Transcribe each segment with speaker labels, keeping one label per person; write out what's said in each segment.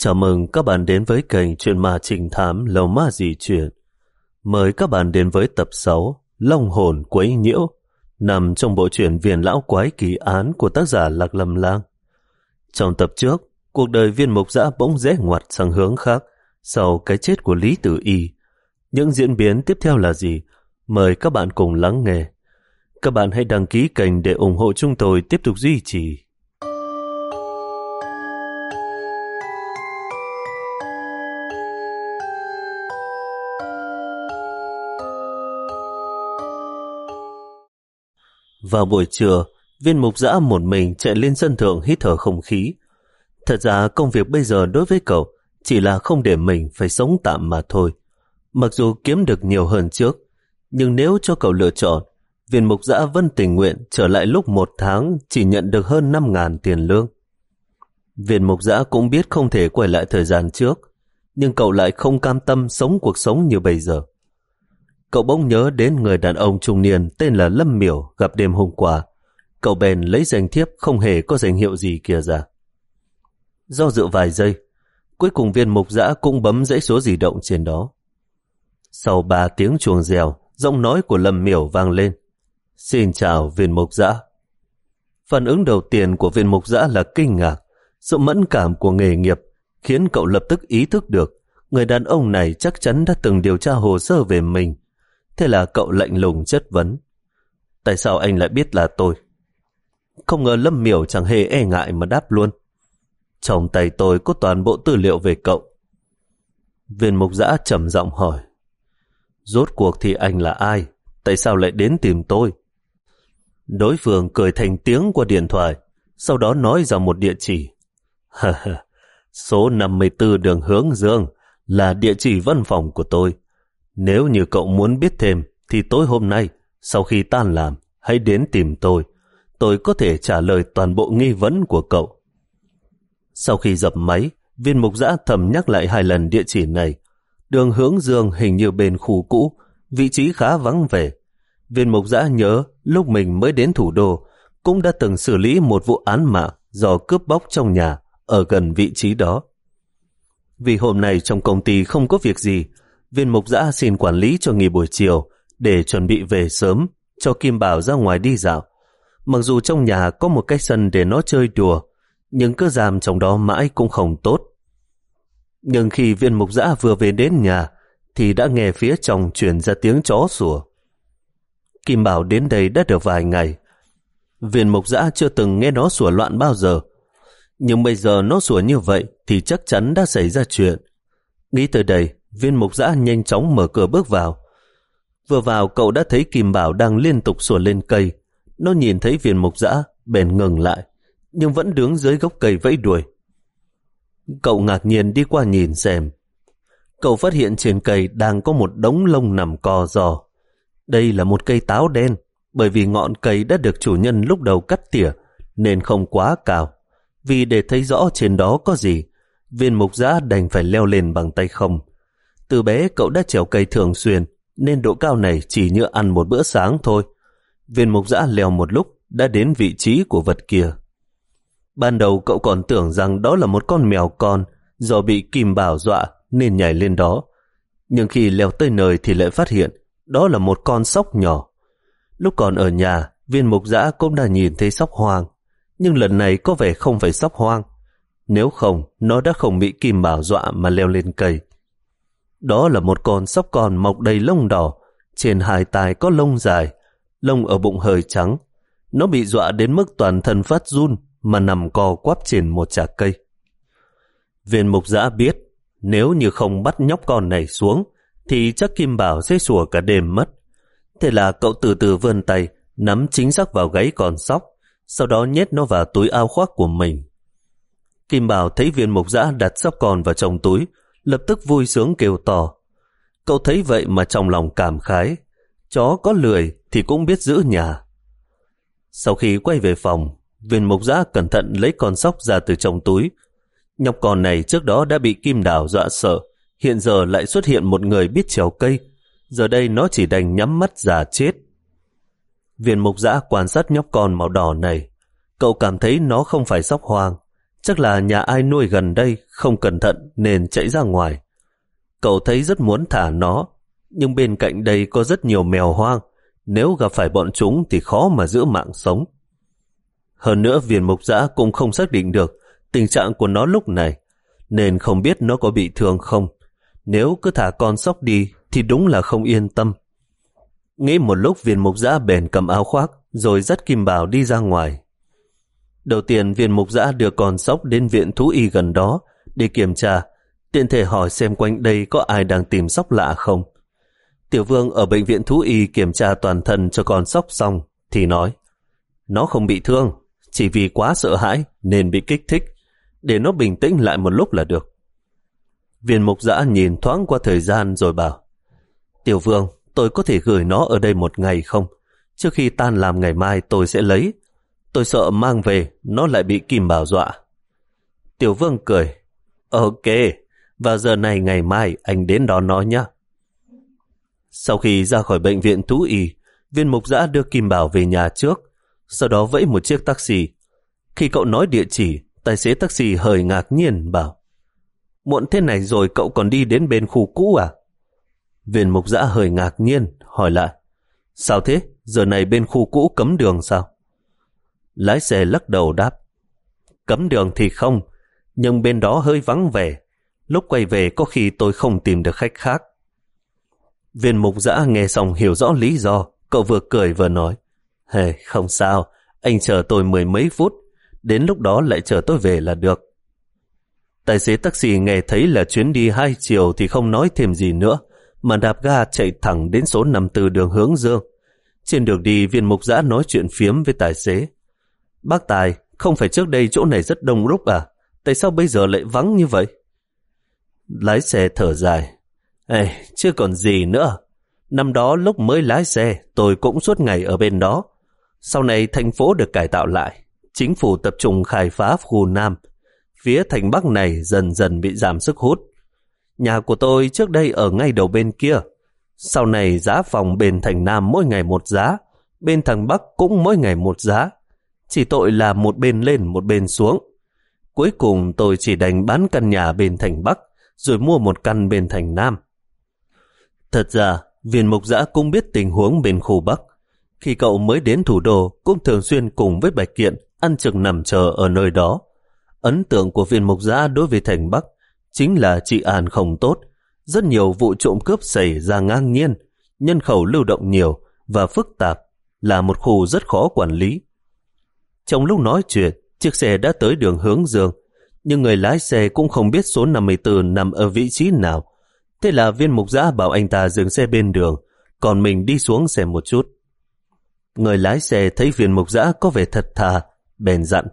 Speaker 1: Chào mừng các bạn đến với kênh Chuyện Ma Trình Thám Lầu Ma Dị Chuyện. Mời các bạn đến với tập 6 Long Hồn Quấy Nhiễu nằm trong bộ truyện Viền Lão Quái Kỳ Án của tác giả Lạc Lâm Lang. Trong tập trước, cuộc đời viên mục giã bỗng rẽ ngoặt sang hướng khác sau cái chết của Lý Tử Y. Những diễn biến tiếp theo là gì? Mời các bạn cùng lắng nghe. Các bạn hãy đăng ký kênh để ủng hộ chúng tôi tiếp tục duy trì. Vào buổi trưa, viên mục giã một mình chạy lên sân thượng hít thở không khí. Thật ra công việc bây giờ đối với cậu chỉ là không để mình phải sống tạm mà thôi. Mặc dù kiếm được nhiều hơn trước, nhưng nếu cho cậu lựa chọn, viên mục giã vẫn tình nguyện trở lại lúc một tháng chỉ nhận được hơn 5.000 tiền lương. Viên mục giã cũng biết không thể quay lại thời gian trước, nhưng cậu lại không cam tâm sống cuộc sống như bây giờ. Cậu bỗng nhớ đến người đàn ông trung niên tên là Lâm Miểu gặp đêm hôm qua. Cậu bèn lấy danh thiếp không hề có danh hiệu gì kia ra. Do dự vài giây, cuối cùng viên mục dã cũng bấm dãy số di động trên đó. Sau ba tiếng chuồng rèo, giọng nói của Lâm Miểu vang lên. Xin chào viên mục dã. Phản ứng đầu tiên của viên mục dã là kinh ngạc. Sự mẫn cảm của nghề nghiệp khiến cậu lập tức ý thức được người đàn ông này chắc chắn đã từng điều tra hồ sơ về mình Thế là cậu lạnh lùng chất vấn. Tại sao anh lại biết là tôi? Không ngờ Lâm Miểu chẳng hề e ngại mà đáp luôn. Trong tay tôi có toàn bộ tư liệu về cậu. Viên mục giã trầm giọng hỏi. Rốt cuộc thì anh là ai? Tại sao lại đến tìm tôi? Đối phương cười thành tiếng qua điện thoại, sau đó nói ra một địa chỉ. Số 54 đường hướng dương là địa chỉ văn phòng của tôi. Nếu như cậu muốn biết thêm, thì tối hôm nay, sau khi tan làm, hãy đến tìm tôi. Tôi có thể trả lời toàn bộ nghi vấn của cậu. Sau khi dập máy, viên mục giã thầm nhắc lại hai lần địa chỉ này. Đường hướng dương hình như bên khu cũ, vị trí khá vắng vẻ. Viên mục giã nhớ lúc mình mới đến thủ đô, cũng đã từng xử lý một vụ án mạng do cướp bóc trong nhà ở gần vị trí đó. Vì hôm nay trong công ty không có việc gì, viên mục giã xin quản lý cho nghỉ buổi chiều để chuẩn bị về sớm cho Kim Bảo ra ngoài đi dạo. Mặc dù trong nhà có một cái sân để nó chơi đùa, nhưng cứ giam trong đó mãi cũng không tốt. Nhưng khi viên mục giã vừa về đến nhà, thì đã nghe phía trong truyền ra tiếng chó sủa. Kim Bảo đến đây đã được vài ngày. Viên mục giã chưa từng nghe nó sủa loạn bao giờ. Nhưng bây giờ nó sủa như vậy thì chắc chắn đã xảy ra chuyện. Nghĩ tới đây, Viên mục giã nhanh chóng mở cửa bước vào. Vừa vào cậu đã thấy Kim Bảo đang liên tục sủa lên cây. Nó nhìn thấy viên mục giã, bèn ngừng lại, nhưng vẫn đứng dưới gốc cây vẫy đuôi. Cậu ngạc nhiên đi qua nhìn xem. Cậu phát hiện trên cây đang có một đống lông nằm co giò. Đây là một cây táo đen, bởi vì ngọn cây đã được chủ nhân lúc đầu cắt tỉa, nên không quá cao. Vì để thấy rõ trên đó có gì, viên mục giã đành phải leo lên bằng tay không. Từ bé cậu đã trèo cây thường xuyên, nên độ cao này chỉ như ăn một bữa sáng thôi. Viên mục giã leo một lúc đã đến vị trí của vật kia. Ban đầu cậu còn tưởng rằng đó là một con mèo con do bị kìm bảo dọa nên nhảy lên đó. Nhưng khi leo tới nơi thì lại phát hiện đó là một con sóc nhỏ. Lúc còn ở nhà, viên mục giã cũng đã nhìn thấy sóc hoang. Nhưng lần này có vẻ không phải sóc hoang. Nếu không, nó đã không bị kìm bảo dọa mà leo lên cây. Đó là một con sóc con mọc đầy lông đỏ, trên hai tai có lông dài, lông ở bụng hơi trắng. Nó bị dọa đến mức toàn thân phát run mà nằm co quắp trên một chạc cây. Viên mục giã biết, nếu như không bắt nhóc con này xuống, thì chắc Kim Bảo sẽ sủa cả đêm mất. Thế là cậu từ từ vươn tay, nắm chính xác vào gáy con sóc, sau đó nhét nó vào túi ao khoác của mình. Kim Bảo thấy viên mục giã đặt sóc con vào trong túi, lập tức vui sướng kêu to. Cậu thấy vậy mà trong lòng cảm khái, chó có lười thì cũng biết giữ nhà. Sau khi quay về phòng, viên mục giã cẩn thận lấy con sóc ra từ trong túi. Nhóc con này trước đó đã bị kim đào dọa sợ, hiện giờ lại xuất hiện một người biết trèo cây, giờ đây nó chỉ đành nhắm mắt giả chết. Viên mục giã quan sát nhóc con màu đỏ này, cậu cảm thấy nó không phải sóc hoang, Chắc là nhà ai nuôi gần đây không cẩn thận nên chạy ra ngoài. Cậu thấy rất muốn thả nó, nhưng bên cạnh đây có rất nhiều mèo hoang. Nếu gặp phải bọn chúng thì khó mà giữ mạng sống. Hơn nữa viên mục giã cũng không xác định được tình trạng của nó lúc này, nên không biết nó có bị thương không. Nếu cứ thả con sóc đi thì đúng là không yên tâm. Nghĩ một lúc viên mục giã bền cầm áo khoác rồi dắt Kim Bảo đi ra ngoài. Đầu tiên viên mục giã đưa con sóc đến viện thú y gần đó để kiểm tra, tiện thể hỏi xem quanh đây có ai đang tìm sóc lạ không. Tiểu vương ở bệnh viện thú y kiểm tra toàn thân cho con sóc xong thì nói nó không bị thương, chỉ vì quá sợ hãi nên bị kích thích, để nó bình tĩnh lại một lúc là được. Viên mục giã nhìn thoáng qua thời gian rồi bảo Tiểu vương, tôi có thể gửi nó ở đây một ngày không? Trước khi tan làm ngày mai tôi sẽ lấy. Tôi sợ mang về, nó lại bị Kim Bảo dọa. Tiểu vương cười. Ok, và giờ này ngày mai anh đến đón nó nhé. Sau khi ra khỏi bệnh viện thú y, viên mục giã đưa Kim Bảo về nhà trước, sau đó vẫy một chiếc taxi. Khi cậu nói địa chỉ, tài xế taxi hơi ngạc nhiên bảo Muộn thế này rồi cậu còn đi đến bên khu cũ à? Viên mục giã hơi ngạc nhiên, hỏi lại Sao thế? Giờ này bên khu cũ cấm đường sao? Lái xe lắc đầu đáp Cấm đường thì không, nhưng bên đó hơi vắng vẻ. Lúc quay về có khi tôi không tìm được khách khác. Viên mục giã nghe xong hiểu rõ lý do, cậu vừa cười vừa nói Hề, không sao, anh chờ tôi mười mấy phút, đến lúc đó lại chờ tôi về là được. Tài xế taxi nghe thấy là chuyến đi hai chiều thì không nói thêm gì nữa, mà đạp ga chạy thẳng đến số 54 đường hướng dương. Trên đường đi, viên mục giã nói chuyện phiếm với tài xế. Bác Tài, không phải trước đây chỗ này rất đông đúc à? Tại sao bây giờ lại vắng như vậy? Lái xe thở dài. Ê, chưa còn gì nữa. Năm đó lúc mới lái xe, tôi cũng suốt ngày ở bên đó. Sau này thành phố được cải tạo lại. Chính phủ tập trung khai phá khu Nam. Phía thành Bắc này dần dần bị giảm sức hút. Nhà của tôi trước đây ở ngay đầu bên kia. Sau này giá phòng bên thành Nam mỗi ngày một giá, bên thành Bắc cũng mỗi ngày một giá. Chỉ tội là một bên lên một bên xuống. Cuối cùng tôi chỉ đành bán căn nhà bên thành Bắc, rồi mua một căn bên thành Nam. Thật ra, viên mục giã cũng biết tình huống bên khu Bắc. Khi cậu mới đến thủ đô, cũng thường xuyên cùng với Bạch Kiện ăn trực nằm chờ ở nơi đó. Ấn tượng của viên mục giã đối với thành Bắc chính là trị an không tốt. Rất nhiều vụ trộm cướp xảy ra ngang nhiên, nhân khẩu lưu động nhiều và phức tạp, là một khu rất khó quản lý. Trong lúc nói chuyện, chiếc xe đã tới đường hướng dương, nhưng người lái xe cũng không biết số 54 nằm ở vị trí nào. Thế là viên mục giã bảo anh ta dừng xe bên đường, còn mình đi xuống xem một chút. Người lái xe thấy viên mục giã có vẻ thật thà, bèn dặn.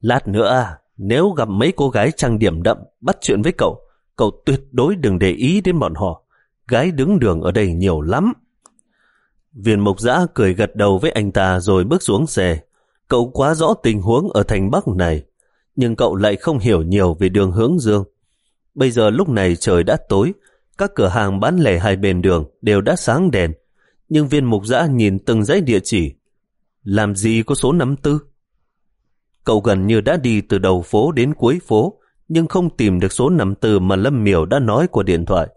Speaker 1: Lát nữa, à, nếu gặp mấy cô gái trang điểm đậm bắt chuyện với cậu, cậu tuyệt đối đừng để ý đến bọn họ. Gái đứng đường ở đây nhiều lắm. Viên mục giã cười gật đầu với anh ta rồi bước xuống xe. Cậu quá rõ tình huống ở thành Bắc này, nhưng cậu lại không hiểu nhiều về đường hướng dương. Bây giờ lúc này trời đã tối, các cửa hàng bán lẻ hai bên đường đều đã sáng đèn, nhưng viên mục giã nhìn từng dãy địa chỉ. Làm gì có số 54? Cậu gần như đã đi từ đầu phố đến cuối phố, nhưng không tìm được số 54 mà Lâm Miểu đã nói qua điện thoại.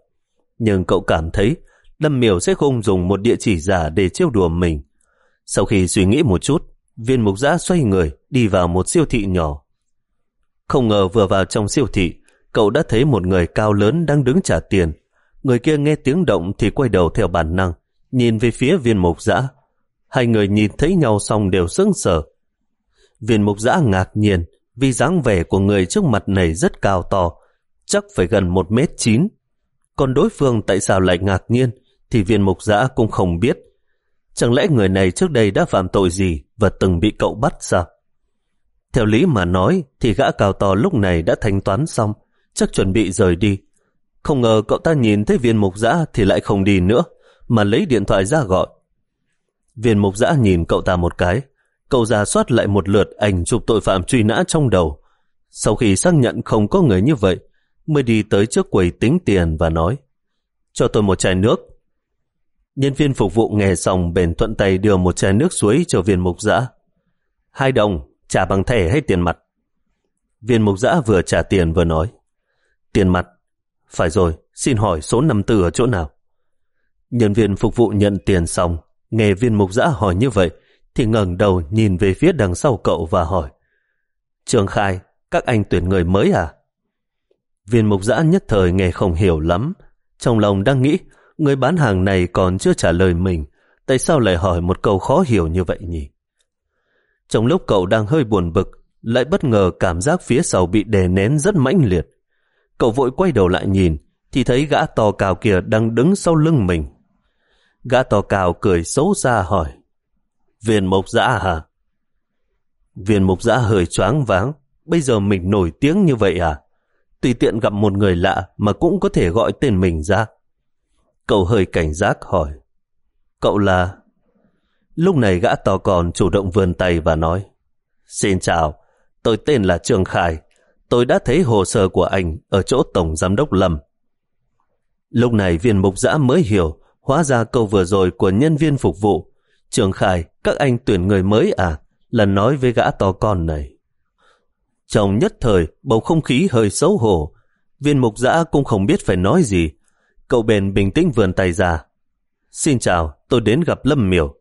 Speaker 1: Nhưng cậu cảm thấy Lâm Miểu sẽ không dùng một địa chỉ giả để trêu đùa mình. Sau khi suy nghĩ một chút, viên mục giã xoay người đi vào một siêu thị nhỏ. Không ngờ vừa vào trong siêu thị, cậu đã thấy một người cao lớn đang đứng trả tiền. Người kia nghe tiếng động thì quay đầu theo bản năng, nhìn về phía viên mục giã. Hai người nhìn thấy nhau xong đều sững sờ. Viên mục giã ngạc nhiên vì dáng vẻ của người trước mặt này rất cao to, chắc phải gần một mét chín. Còn đối phương tại sao lại ngạc nhiên thì viên mục giã cũng không biết. Chẳng lẽ người này trước đây đã phạm tội gì và từng bị cậu bắt sao? Theo lý mà nói thì gã cao to lúc này đã thanh toán xong, chắc chuẩn bị rời đi. Không ngờ cậu ta nhìn thấy viên mục giã thì lại không đi nữa, mà lấy điện thoại ra gọi. Viên mục giã nhìn cậu ta một cái, cậu ra soát lại một lượt ảnh chụp tội phạm truy nã trong đầu. Sau khi xác nhận không có người như vậy, mới đi tới trước quầy tính tiền và nói cho tôi một chai nước. Nhân viên phục vụ nghề xong bền thuận tay đưa một chai nước suối cho viên mục dã. Hai đồng, trả bằng thẻ hay tiền mặt? Viên mục dã vừa trả tiền vừa nói. Tiền mặt. Phải rồi, xin hỏi số 54 ở chỗ nào? Nhân viên phục vụ nhận tiền xong, nghe viên mục dã hỏi như vậy, thì ngẩng đầu nhìn về phía đằng sau cậu và hỏi. Trường Khai, các anh tuyển người mới à? Viên mục dã nhất thời nghe không hiểu lắm. Trong lòng đang nghĩ, người bán hàng này còn chưa trả lời mình, tại sao lại hỏi một câu khó hiểu như vậy nhỉ? Trong lúc cậu đang hơi buồn bực, lại bất ngờ cảm giác phía sau bị đè nén rất mãnh liệt. Cậu vội quay đầu lại nhìn, thì thấy gã to cào kia đang đứng sau lưng mình. Gã to cào cười xấu xa hỏi, Viên mộc dã à hả? Viên mộc dã hơi choáng váng, bây giờ mình nổi tiếng như vậy à? Tùy tiện gặp một người lạ mà cũng có thể gọi tên mình ra. Cậu hơi cảnh giác hỏi, Cậu là... Lúc này gã to còn chủ động vươn tay và nói, Xin chào, tôi tên là Trương Khải. Tôi đã thấy hồ sơ của anh ở chỗ Tổng Giám đốc Lâm. Lúc này viên mục giã mới hiểu, hóa ra câu vừa rồi của nhân viên phục vụ. Trường Khải, các anh tuyển người mới à? Là nói với gã to con này. Trong nhất thời, bầu không khí hơi xấu hổ. Viên mục giã cũng không biết phải nói gì. Cậu bền bình tĩnh vườn tay ra. Xin chào, tôi đến gặp Lâm Miểu.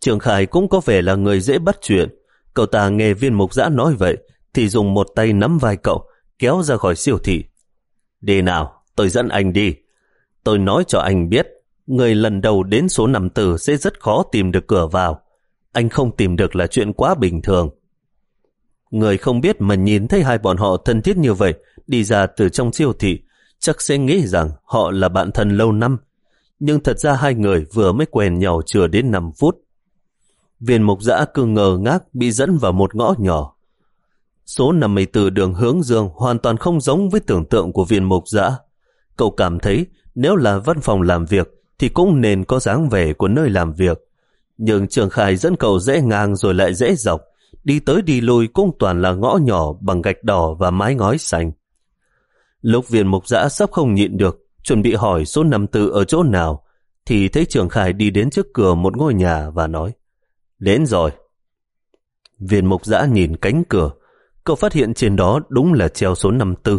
Speaker 1: Trường Khải cũng có vẻ là người dễ bắt chuyện. Cậu ta nghe viên mục giã nói vậy, thì dùng một tay nắm vai cậu, kéo ra khỏi siêu thị. Đi nào, tôi dẫn anh đi. Tôi nói cho anh biết, người lần đầu đến số 54 sẽ rất khó tìm được cửa vào. Anh không tìm được là chuyện quá bình thường. Người không biết mà nhìn thấy hai bọn họ thân thiết như vậy, đi ra từ trong siêu thị, chắc sẽ nghĩ rằng họ là bạn thân lâu năm. Nhưng thật ra hai người vừa mới quen nhau chưa đến 5 phút. Viên mục giã cứ ngờ ngác bị dẫn vào một ngõ nhỏ. Số 54 đường hướng dương hoàn toàn không giống với tưởng tượng của viên mục giã. Cậu cảm thấy nếu là văn phòng làm việc thì cũng nên có dáng vẻ của nơi làm việc. Nhưng Trường khai dẫn cậu dễ ngang rồi lại dễ dọc, đi tới đi lui cũng toàn là ngõ nhỏ bằng gạch đỏ và mái ngói xanh. Lúc viên mục giã sắp không nhịn được, chuẩn bị hỏi số 54 ở chỗ nào, thì thấy Trường Khải đi đến trước cửa một ngôi nhà và nói, Đến rồi. Viên mục giã nhìn cánh cửa, cậu phát hiện trên đó đúng là treo số 54.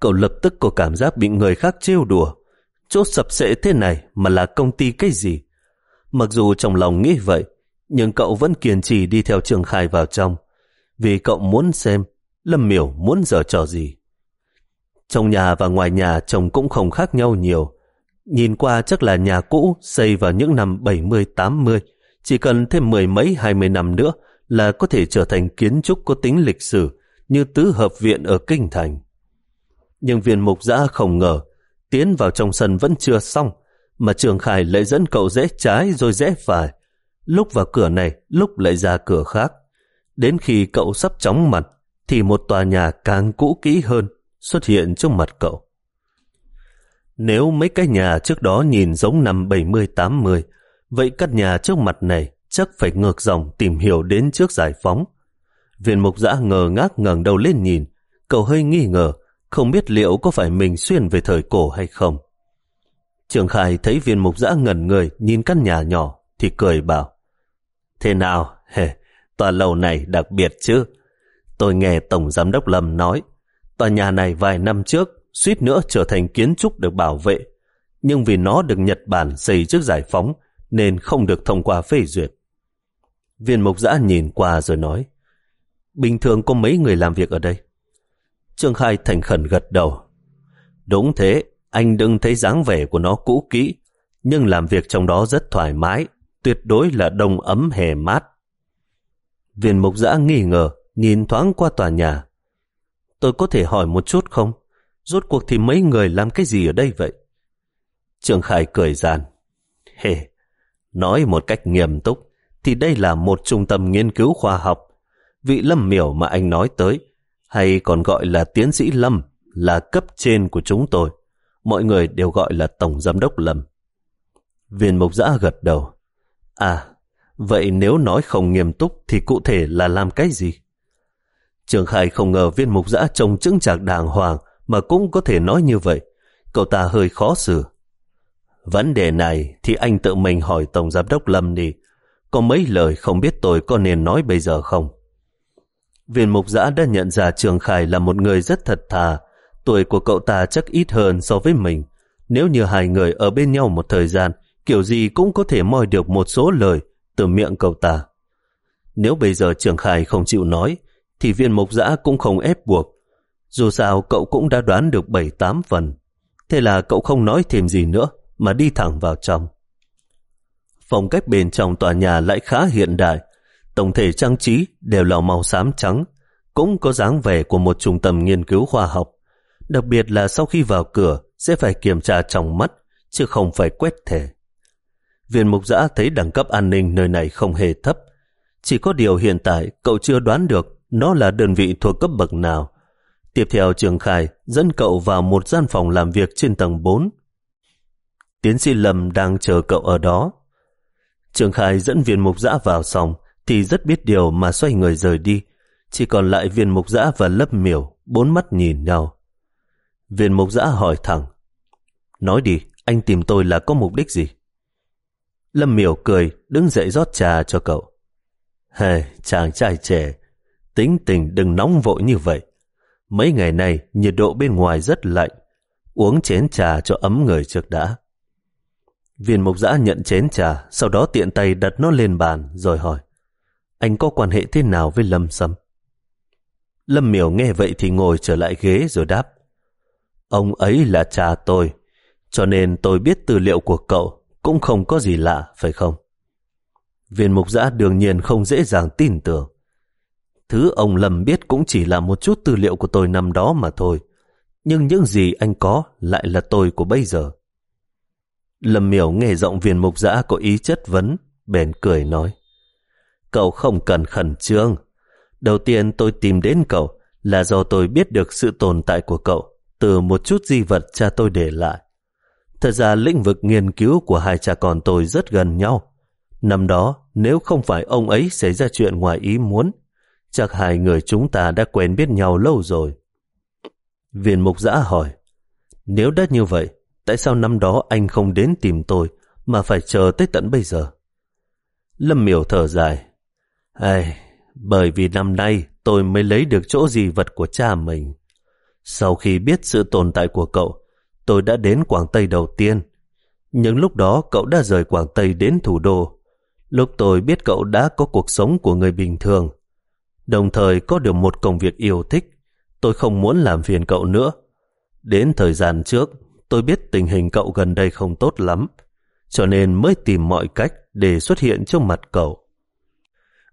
Speaker 1: Cậu lập tức có cảm giác bị người khác trêu đùa. Chỗ sập sệ thế này mà là công ty cái gì? Mặc dù trong lòng nghĩ vậy, nhưng cậu vẫn kiên trì đi theo Trường Khai vào trong, vì cậu muốn xem Lâm Miểu muốn giờ trò gì. Trong nhà và ngoài nhà trông cũng không khác nhau nhiều. Nhìn qua chắc là nhà cũ xây vào những năm 70-80, chỉ cần thêm mười mấy hai mươi năm nữa là có thể trở thành kiến trúc có tính lịch sử như tứ hợp viện ở Kinh Thành. Nhưng viên mục giã không ngờ, tiến vào trong sân vẫn chưa xong, mà Trường Khải lại dẫn cậu rẽ trái rồi rẽ phải, lúc vào cửa này, lúc lại ra cửa khác. Đến khi cậu sắp chóng mặt, thì một tòa nhà càng cũ kỹ hơn xuất hiện trước mặt cậu. Nếu mấy cái nhà trước đó nhìn giống năm 70-80, vậy căn nhà trước mặt này chắc phải ngược dòng tìm hiểu đến trước giải phóng. Viên mục giã ngờ ngác ngẩng đầu lên nhìn, cậu hơi nghi ngờ, không biết liệu có phải mình xuyên về thời cổ hay không. Trường Khai thấy viên mục giã ngẩn người nhìn căn nhà nhỏ thì cười bảo Thế nào? Hề, tòa lầu này đặc biệt chứ. Tôi nghe Tổng Giám đốc Lâm nói tòa nhà này vài năm trước suýt nữa trở thành kiến trúc được bảo vệ nhưng vì nó được Nhật Bản xây trước giải phóng nên không được thông qua phê duyệt. Viên mục giã nhìn qua rồi nói Bình thường có mấy người làm việc ở đây? Trương Khai thành khẩn gật đầu. Đúng thế, anh đừng thấy dáng vẻ của nó cũ kỹ, nhưng làm việc trong đó rất thoải mái, tuyệt đối là đông ấm hè mát. Viên mục giã nghi ngờ, nhìn thoáng qua tòa nhà. Tôi có thể hỏi một chút không? Rốt cuộc thì mấy người làm cái gì ở đây vậy? Trường Khải cười giàn. Hề, nói một cách nghiêm túc, thì đây là một trung tâm nghiên cứu khoa học. Vị Lâm Miểu mà anh nói tới, hay còn gọi là tiến sĩ Lâm, là cấp trên của chúng tôi. Mọi người đều gọi là Tổng Giám đốc Lâm. Viên mục giã gật đầu. À, vậy nếu nói không nghiêm túc thì cụ thể là làm cái gì? Trường Khai không ngờ viên mục giã trông chứng chạc đàng hoàng mà cũng có thể nói như vậy. Cậu ta hơi khó xử. Vấn đề này thì anh tự mình hỏi Tổng Giám đốc Lâm đi. Có mấy lời không biết tôi có nên nói bây giờ không? Viên mục giã đã nhận ra Trường Khải là một người rất thật thà. Tuổi của cậu ta chắc ít hơn so với mình. Nếu như hai người ở bên nhau một thời gian, kiểu gì cũng có thể moi được một số lời từ miệng cậu ta. Nếu bây giờ Trường Khải không chịu nói, thì viên mộc giã cũng không ép buộc. Dù sao cậu cũng đã đoán được 7-8 phần. Thế là cậu không nói thêm gì nữa, mà đi thẳng vào trong. Phong cách bên trong tòa nhà lại khá hiện đại. Tổng thể trang trí đều là màu xám trắng, cũng có dáng vẻ của một trung tâm nghiên cứu khoa học. Đặc biệt là sau khi vào cửa sẽ phải kiểm tra trong mắt, chứ không phải quét thẻ. Viên mục giã thấy đẳng cấp an ninh nơi này không hề thấp. Chỉ có điều hiện tại cậu chưa đoán được nó là đơn vị thuộc cấp bậc nào. Tiếp theo Trường Khải dẫn cậu vào một gian phòng làm việc trên tầng 4. Tiến sĩ Lâm đang chờ cậu ở đó. Trường Khải dẫn viên mục giã vào xong, thì rất biết điều mà xoay người rời đi. Chỉ còn lại viên mục giã và Lâm miểu bốn mắt nhìn nhau. Viên mục giã hỏi thẳng. Nói đi, anh tìm tôi là có mục đích gì? Lâm miểu cười, đứng dậy rót trà cho cậu. Hề, chàng trai trẻ, tính tình đừng nóng vội như vậy. Mấy ngày này nhiệt độ bên ngoài rất lạnh, uống chén trà cho ấm người trước đã. Viên mục giã nhận chén trà, sau đó tiện tay đặt nó lên bàn, rồi hỏi, anh có quan hệ thế nào với Lâm Sâm? Lâm miểu nghe vậy thì ngồi trở lại ghế rồi đáp, ông ấy là cha tôi, cho nên tôi biết tư liệu của cậu cũng không có gì lạ, phải không? Viên mục giã đương nhiên không dễ dàng tin tưởng. Thứ ông Lâm biết cũng chỉ là một chút tư liệu của tôi năm đó mà thôi. Nhưng những gì anh có lại là tôi của bây giờ. Lâm miểu nghe giọng viên mục giã có ý chất vấn, bèn cười nói. Cậu không cần khẩn trương. Đầu tiên tôi tìm đến cậu là do tôi biết được sự tồn tại của cậu từ một chút di vật cha tôi để lại. Thật ra lĩnh vực nghiên cứu của hai cha con tôi rất gần nhau. Năm đó, nếu không phải ông ấy xảy ra chuyện ngoài ý muốn, chắc hai người chúng ta đã quen biết nhau lâu rồi. Viên mục giã hỏi, nếu đã như vậy, tại sao năm đó anh không đến tìm tôi mà phải chờ tới tận bây giờ? Lâm miểu thở dài, Ai, bởi vì năm nay tôi mới lấy được chỗ gì vật của cha mình. Sau khi biết sự tồn tại của cậu, tôi đã đến Quảng Tây đầu tiên. Nhưng lúc đó cậu đã rời Quảng Tây đến thủ đô. Lúc tôi biết cậu đã có cuộc sống của người bình thường, đồng thời có được một công việc yêu thích, tôi không muốn làm phiền cậu nữa. Đến thời gian trước, tôi biết tình hình cậu gần đây không tốt lắm, cho nên mới tìm mọi cách để xuất hiện trước mặt cậu.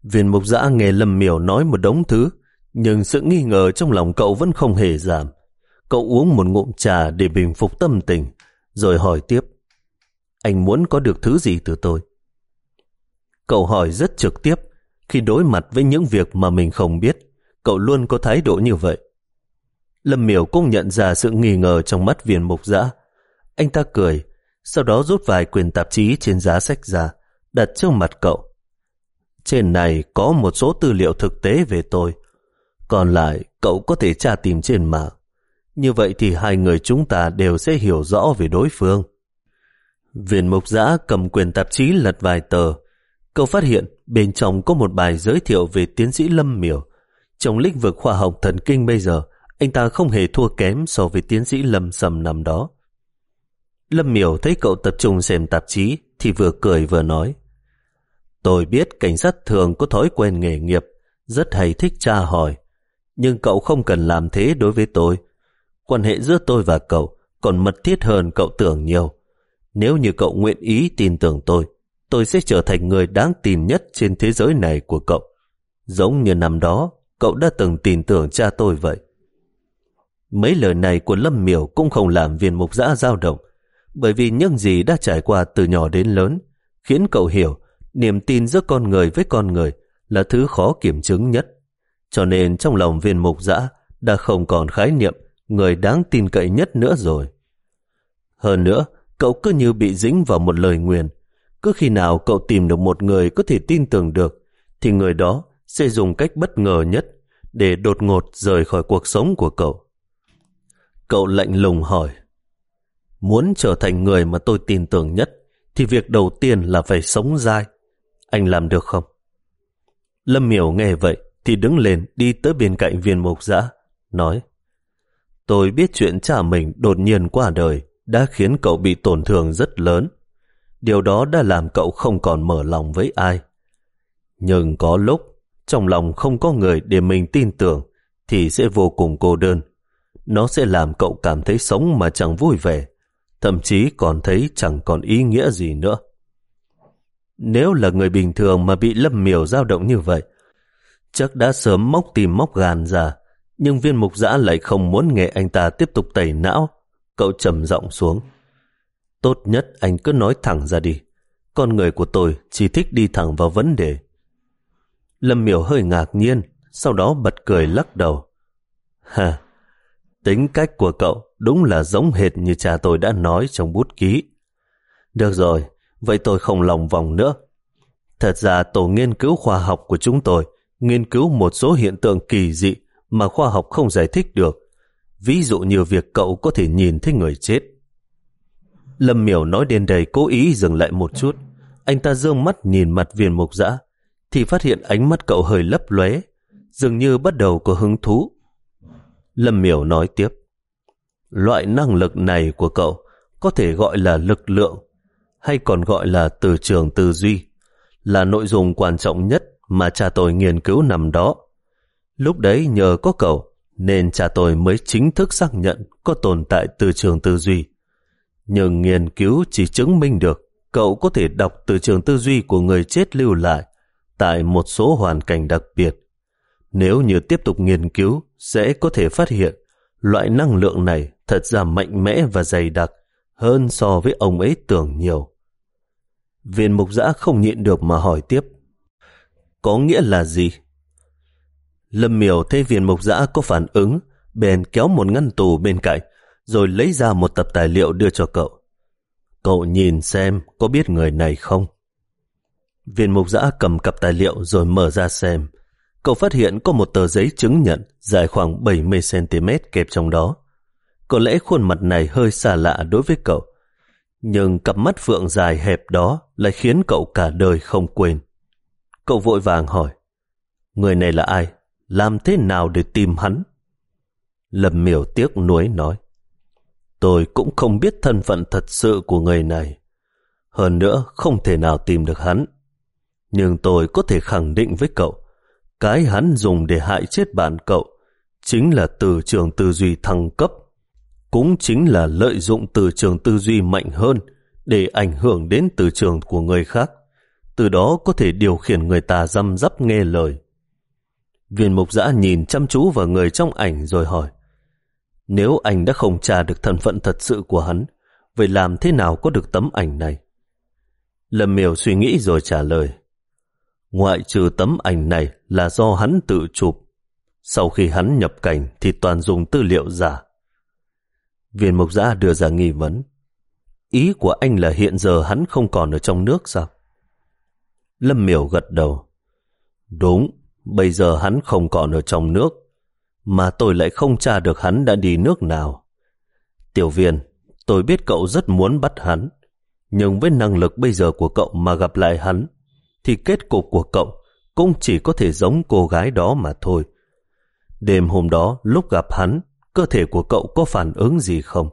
Speaker 1: Viên mục giã nghe Lâm Miểu nói một đống thứ, nhưng sự nghi ngờ trong lòng cậu vẫn không hề giảm. Cậu uống một ngụm trà để bình phục tâm tình, rồi hỏi tiếp. Anh muốn có được thứ gì từ tôi? Cậu hỏi rất trực tiếp, khi đối mặt với những việc mà mình không biết, cậu luôn có thái độ như vậy. Lâm miểu cũng nhận ra sự nghi ngờ trong mắt viên mục dã. Anh ta cười, sau đó rút vài quyền tạp chí trên giá sách ra, đặt trước mặt cậu. Trên này có một số tư liệu thực tế về tôi. Còn lại, cậu có thể tra tìm trên mạng. Như vậy thì hai người chúng ta đều sẽ hiểu rõ về đối phương. Viên mục giã cầm quyền tạp chí lật vài tờ. Cậu phát hiện bên trong có một bài giới thiệu về tiến sĩ Lâm Miểu. Trong lĩnh vực khoa học thần kinh bây giờ, anh ta không hề thua kém so với tiến sĩ Lâm Sầm năm đó. Lâm Miểu thấy cậu tập trung xem tạp chí thì vừa cười vừa nói. Tôi biết cảnh sát thường có thói quen nghề nghiệp, rất hay thích tra hỏi. Nhưng cậu không cần làm thế đối với tôi. Quan hệ giữa tôi và cậu còn mật thiết hơn cậu tưởng nhiều. Nếu như cậu nguyện ý tin tưởng tôi, tôi sẽ trở thành người đáng tin nhất trên thế giới này của cậu. Giống như năm đó, cậu đã từng tin tưởng cha tôi vậy. Mấy lời này của Lâm Miểu cũng không làm viên mục giã dao động, bởi vì những gì đã trải qua từ nhỏ đến lớn, khiến cậu hiểu niềm tin giữa con người với con người là thứ khó kiểm chứng nhất. Cho nên trong lòng viên mục giã đã không còn khái niệm người đáng tin cậy nhất nữa rồi. Hơn nữa, cậu cứ như bị dính vào một lời nguyền. Cứ khi nào cậu tìm được một người có thể tin tưởng được, thì người đó sẽ dùng cách bất ngờ nhất để đột ngột rời khỏi cuộc sống của cậu. Cậu lạnh lùng hỏi, muốn trở thành người mà tôi tin tưởng nhất, thì việc đầu tiên là phải sống dai. Anh làm được không? Lâm miểu nghe vậy thì đứng lên đi tới bên cạnh viên mục giã, nói Tôi biết chuyện cha mình đột nhiên qua đời đã khiến cậu bị tổn thương rất lớn. Điều đó đã làm cậu không còn mở lòng với ai. Nhưng có lúc trong lòng không có người để mình tin tưởng thì sẽ vô cùng cô đơn. Nó sẽ làm cậu cảm thấy sống mà chẳng vui vẻ, thậm chí còn thấy chẳng còn ý nghĩa gì nữa. Nếu là người bình thường mà bị lâm miểu dao động như vậy, chắc đã sớm móc tìm móc gan ra, nhưng viên mục giã lại không muốn nghe anh ta tiếp tục tẩy não. Cậu trầm giọng xuống. Tốt nhất anh cứ nói thẳng ra đi. Con người của tôi chỉ thích đi thẳng vào vấn đề. Lâm miểu hơi ngạc nhiên, sau đó bật cười lắc đầu. Ha, tính cách của cậu đúng là giống hệt như cha tôi đã nói trong bút ký. Được rồi, vậy tôi không lòng vòng nữa. Thật ra tổ nghiên cứu khoa học của chúng tôi nghiên cứu một số hiện tượng kỳ dị mà khoa học không giải thích được. Ví dụ như việc cậu có thể nhìn thấy người chết. Lâm miểu nói đến đây cố ý dừng lại một chút. Anh ta dương mắt nhìn mặt viên mục dã, thì phát hiện ánh mắt cậu hơi lấp lóe, dường như bắt đầu có hứng thú. Lâm miểu nói tiếp. Loại năng lực này của cậu có thể gọi là lực lượng, hay còn gọi là từ trường tư duy, là nội dung quan trọng nhất mà cha tôi nghiên cứu nằm đó. Lúc đấy nhờ có cậu, nên cha tôi mới chính thức xác nhận có tồn tại từ trường tư duy. Nhưng nghiên cứu chỉ chứng minh được cậu có thể đọc từ trường tư duy của người chết lưu lại tại một số hoàn cảnh đặc biệt. Nếu như tiếp tục nghiên cứu sẽ có thể phát hiện loại năng lượng này thật ra mạnh mẽ và dày đặc hơn so với ông ấy tưởng nhiều. Viên mục giã không nhịn được mà hỏi tiếp. Có nghĩa là gì? Lâm miểu thấy viên mục giã có phản ứng, bèn kéo một ngăn tù bên cạnh, rồi lấy ra một tập tài liệu đưa cho cậu. Cậu nhìn xem có biết người này không? Viên mục giã cầm cặp tài liệu rồi mở ra xem. Cậu phát hiện có một tờ giấy chứng nhận dài khoảng 70cm kẹp trong đó. Có lẽ khuôn mặt này hơi xa lạ đối với cậu, nhưng cặp mắt phượng dài hẹp đó lại khiến cậu cả đời không quên. Cậu vội vàng hỏi, người này là ai? Làm thế nào để tìm hắn? Lâm miểu tiếc nuối nói, tôi cũng không biết thân phận thật sự của người này. Hơn nữa không thể nào tìm được hắn. Nhưng tôi có thể khẳng định với cậu, cái hắn dùng để hại chết bạn cậu chính là từ trường tư duy thăng cấp cũng chính là lợi dụng từ trường tư duy mạnh hơn để ảnh hưởng đến từ trường của người khác, từ đó có thể điều khiển người ta dăm dắp nghe lời. Viên mục giã nhìn chăm chú vào người trong ảnh rồi hỏi, nếu anh đã không trả được thân phận thật sự của hắn, vậy làm thế nào có được tấm ảnh này? Lâm Miểu suy nghĩ rồi trả lời, ngoại trừ tấm ảnh này là do hắn tự chụp. Sau khi hắn nhập cảnh thì toàn dùng tư liệu giả. Viên mục giã đưa ra nghi vấn. Ý của anh là hiện giờ hắn không còn ở trong nước sao? Lâm miểu gật đầu. Đúng, bây giờ hắn không còn ở trong nước, mà tôi lại không tra được hắn đã đi nước nào. Tiểu viên, tôi biết cậu rất muốn bắt hắn, nhưng với năng lực bây giờ của cậu mà gặp lại hắn, thì kết cục của cậu cũng chỉ có thể giống cô gái đó mà thôi. Đêm hôm đó, lúc gặp hắn, cơ thể của cậu có phản ứng gì không?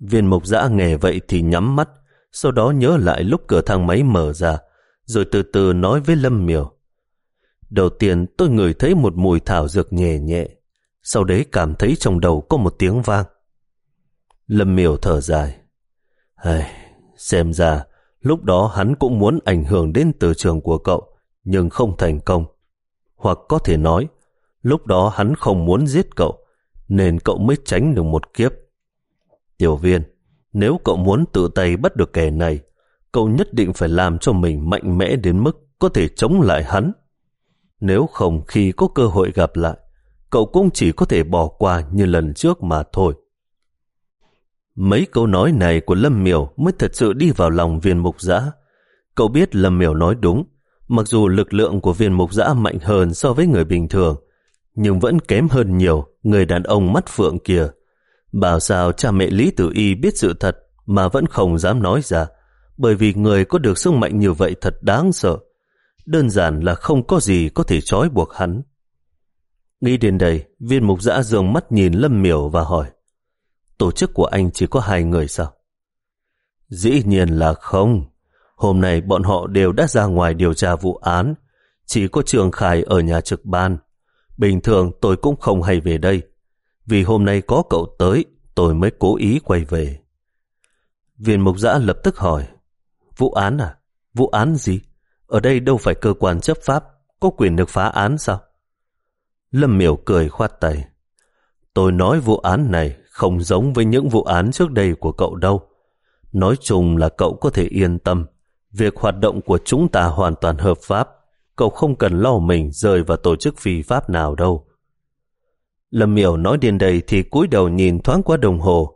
Speaker 1: Viên mục giã nghe vậy thì nhắm mắt, sau đó nhớ lại lúc cửa thang máy mở ra, rồi từ từ nói với Lâm Miểu. Đầu tiên tôi ngửi thấy một mùi thảo dược nhẹ nhẹ, sau đấy cảm thấy trong đầu có một tiếng vang. Lâm Miểu thở dài. Ai, xem ra, lúc đó hắn cũng muốn ảnh hưởng đến từ trường của cậu, nhưng không thành công. Hoặc có thể nói, lúc đó hắn không muốn giết cậu, nên cậu mới tránh được một kiếp. Tiểu viên, nếu cậu muốn tự tay bắt được kẻ này, cậu nhất định phải làm cho mình mạnh mẽ đến mức có thể chống lại hắn. Nếu không khi có cơ hội gặp lại, cậu cũng chỉ có thể bỏ qua như lần trước mà thôi. Mấy câu nói này của Lâm Miểu mới thật sự đi vào lòng viên mục giã. Cậu biết Lâm Miểu nói đúng, mặc dù lực lượng của viên mục giã mạnh hơn so với người bình thường, nhưng vẫn kém hơn nhiều người đàn ông mắt phượng kia. Bảo sao cha mẹ Lý Tử Y biết sự thật mà vẫn không dám nói ra, bởi vì người có được sức mạnh như vậy thật đáng sợ đơn giản là không có gì có thể trói buộc hắn. Nghĩ đến đây, viên mục giã dường mắt nhìn Lâm Miểu và hỏi, tổ chức của anh chỉ có hai người sao? Dĩ nhiên là không. Hôm nay bọn họ đều đã ra ngoài điều tra vụ án, chỉ có Trường Khải ở nhà trực ban. Bình thường tôi cũng không hay về đây, vì hôm nay có cậu tới, tôi mới cố ý quay về. Viên mục giã lập tức hỏi, vụ án à? Vụ án gì? Ở đây đâu phải cơ quan chấp pháp, có quyền được phá án sao? Lâm miểu cười khoát tay. Tôi nói vụ án này không giống với những vụ án trước đây của cậu đâu. Nói chung là cậu có thể yên tâm. Việc hoạt động của chúng ta hoàn toàn hợp pháp. Cậu không cần lo mình rơi vào tổ chức phi pháp nào đâu. Lâm miểu nói đến đây thì cúi đầu nhìn thoáng qua đồng hồ.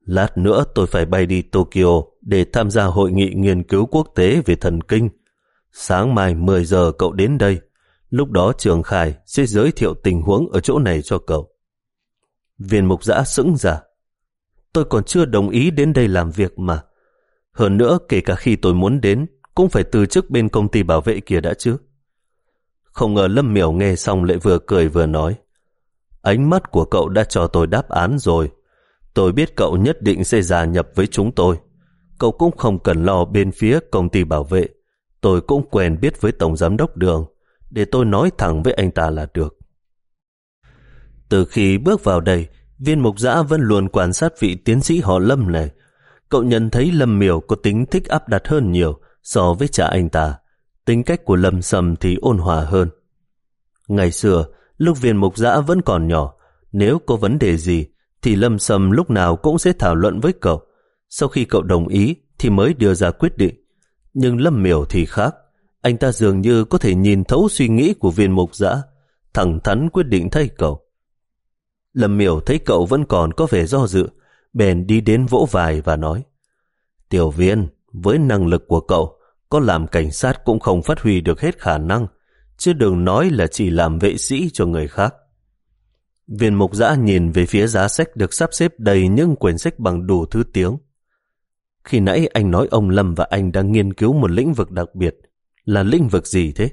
Speaker 1: Lát nữa tôi phải bay đi Tokyo để tham gia hội nghị nghiên cứu quốc tế về thần kinh. Sáng mai 10 giờ cậu đến đây. Lúc đó Trường Khải sẽ giới thiệu tình huống ở chỗ này cho cậu. Viên mục giã sững ra. Tôi còn chưa đồng ý đến đây làm việc mà. Hơn nữa, kể cả khi tôi muốn đến, cũng phải từ chức bên công ty bảo vệ kia đã chứ. Không ngờ Lâm Miểu nghe xong lại vừa cười vừa nói. Ánh mắt của cậu đã cho tôi đáp án rồi. Tôi biết cậu nhất định sẽ gia nhập với chúng tôi. Cậu cũng không cần lo bên phía công ty bảo vệ. Tôi cũng quen biết với Tổng Giám đốc Đường, để tôi nói thẳng với anh ta là được. Từ khi bước vào đây, viên mục giã vẫn luôn quan sát vị tiến sĩ họ Lâm này. Cậu nhận thấy Lâm Miểu có tính thích áp đặt hơn nhiều so với cha anh ta. Tính cách của Lâm Sầm thì ôn hòa hơn. Ngày xưa, lúc viên mục giã vẫn còn nhỏ, nếu có vấn đề gì thì Lâm Sầm lúc nào cũng sẽ thảo luận với cậu. Sau khi cậu đồng ý thì mới đưa ra quyết định. Nhưng Lâm Miểu thì khác. Anh ta dường như có thể nhìn thấu suy nghĩ của viên mục giã, thẳng thắn quyết định thay cậu. Lâm Miểu thấy cậu vẫn còn có vẻ do dự, bèn đi đến vỗ vài và nói Tiểu viên, với năng lực của cậu, có làm cảnh sát cũng không phát huy được hết khả năng, chứ đừng nói là chỉ làm vệ sĩ cho người khác. Viên mục giã nhìn về phía giá sách được sắp xếp đầy những quyển sách bằng đủ thứ tiếng. Khi nãy anh nói ông Lâm và anh đang nghiên cứu một lĩnh vực đặc biệt. Là lĩnh vực gì thế?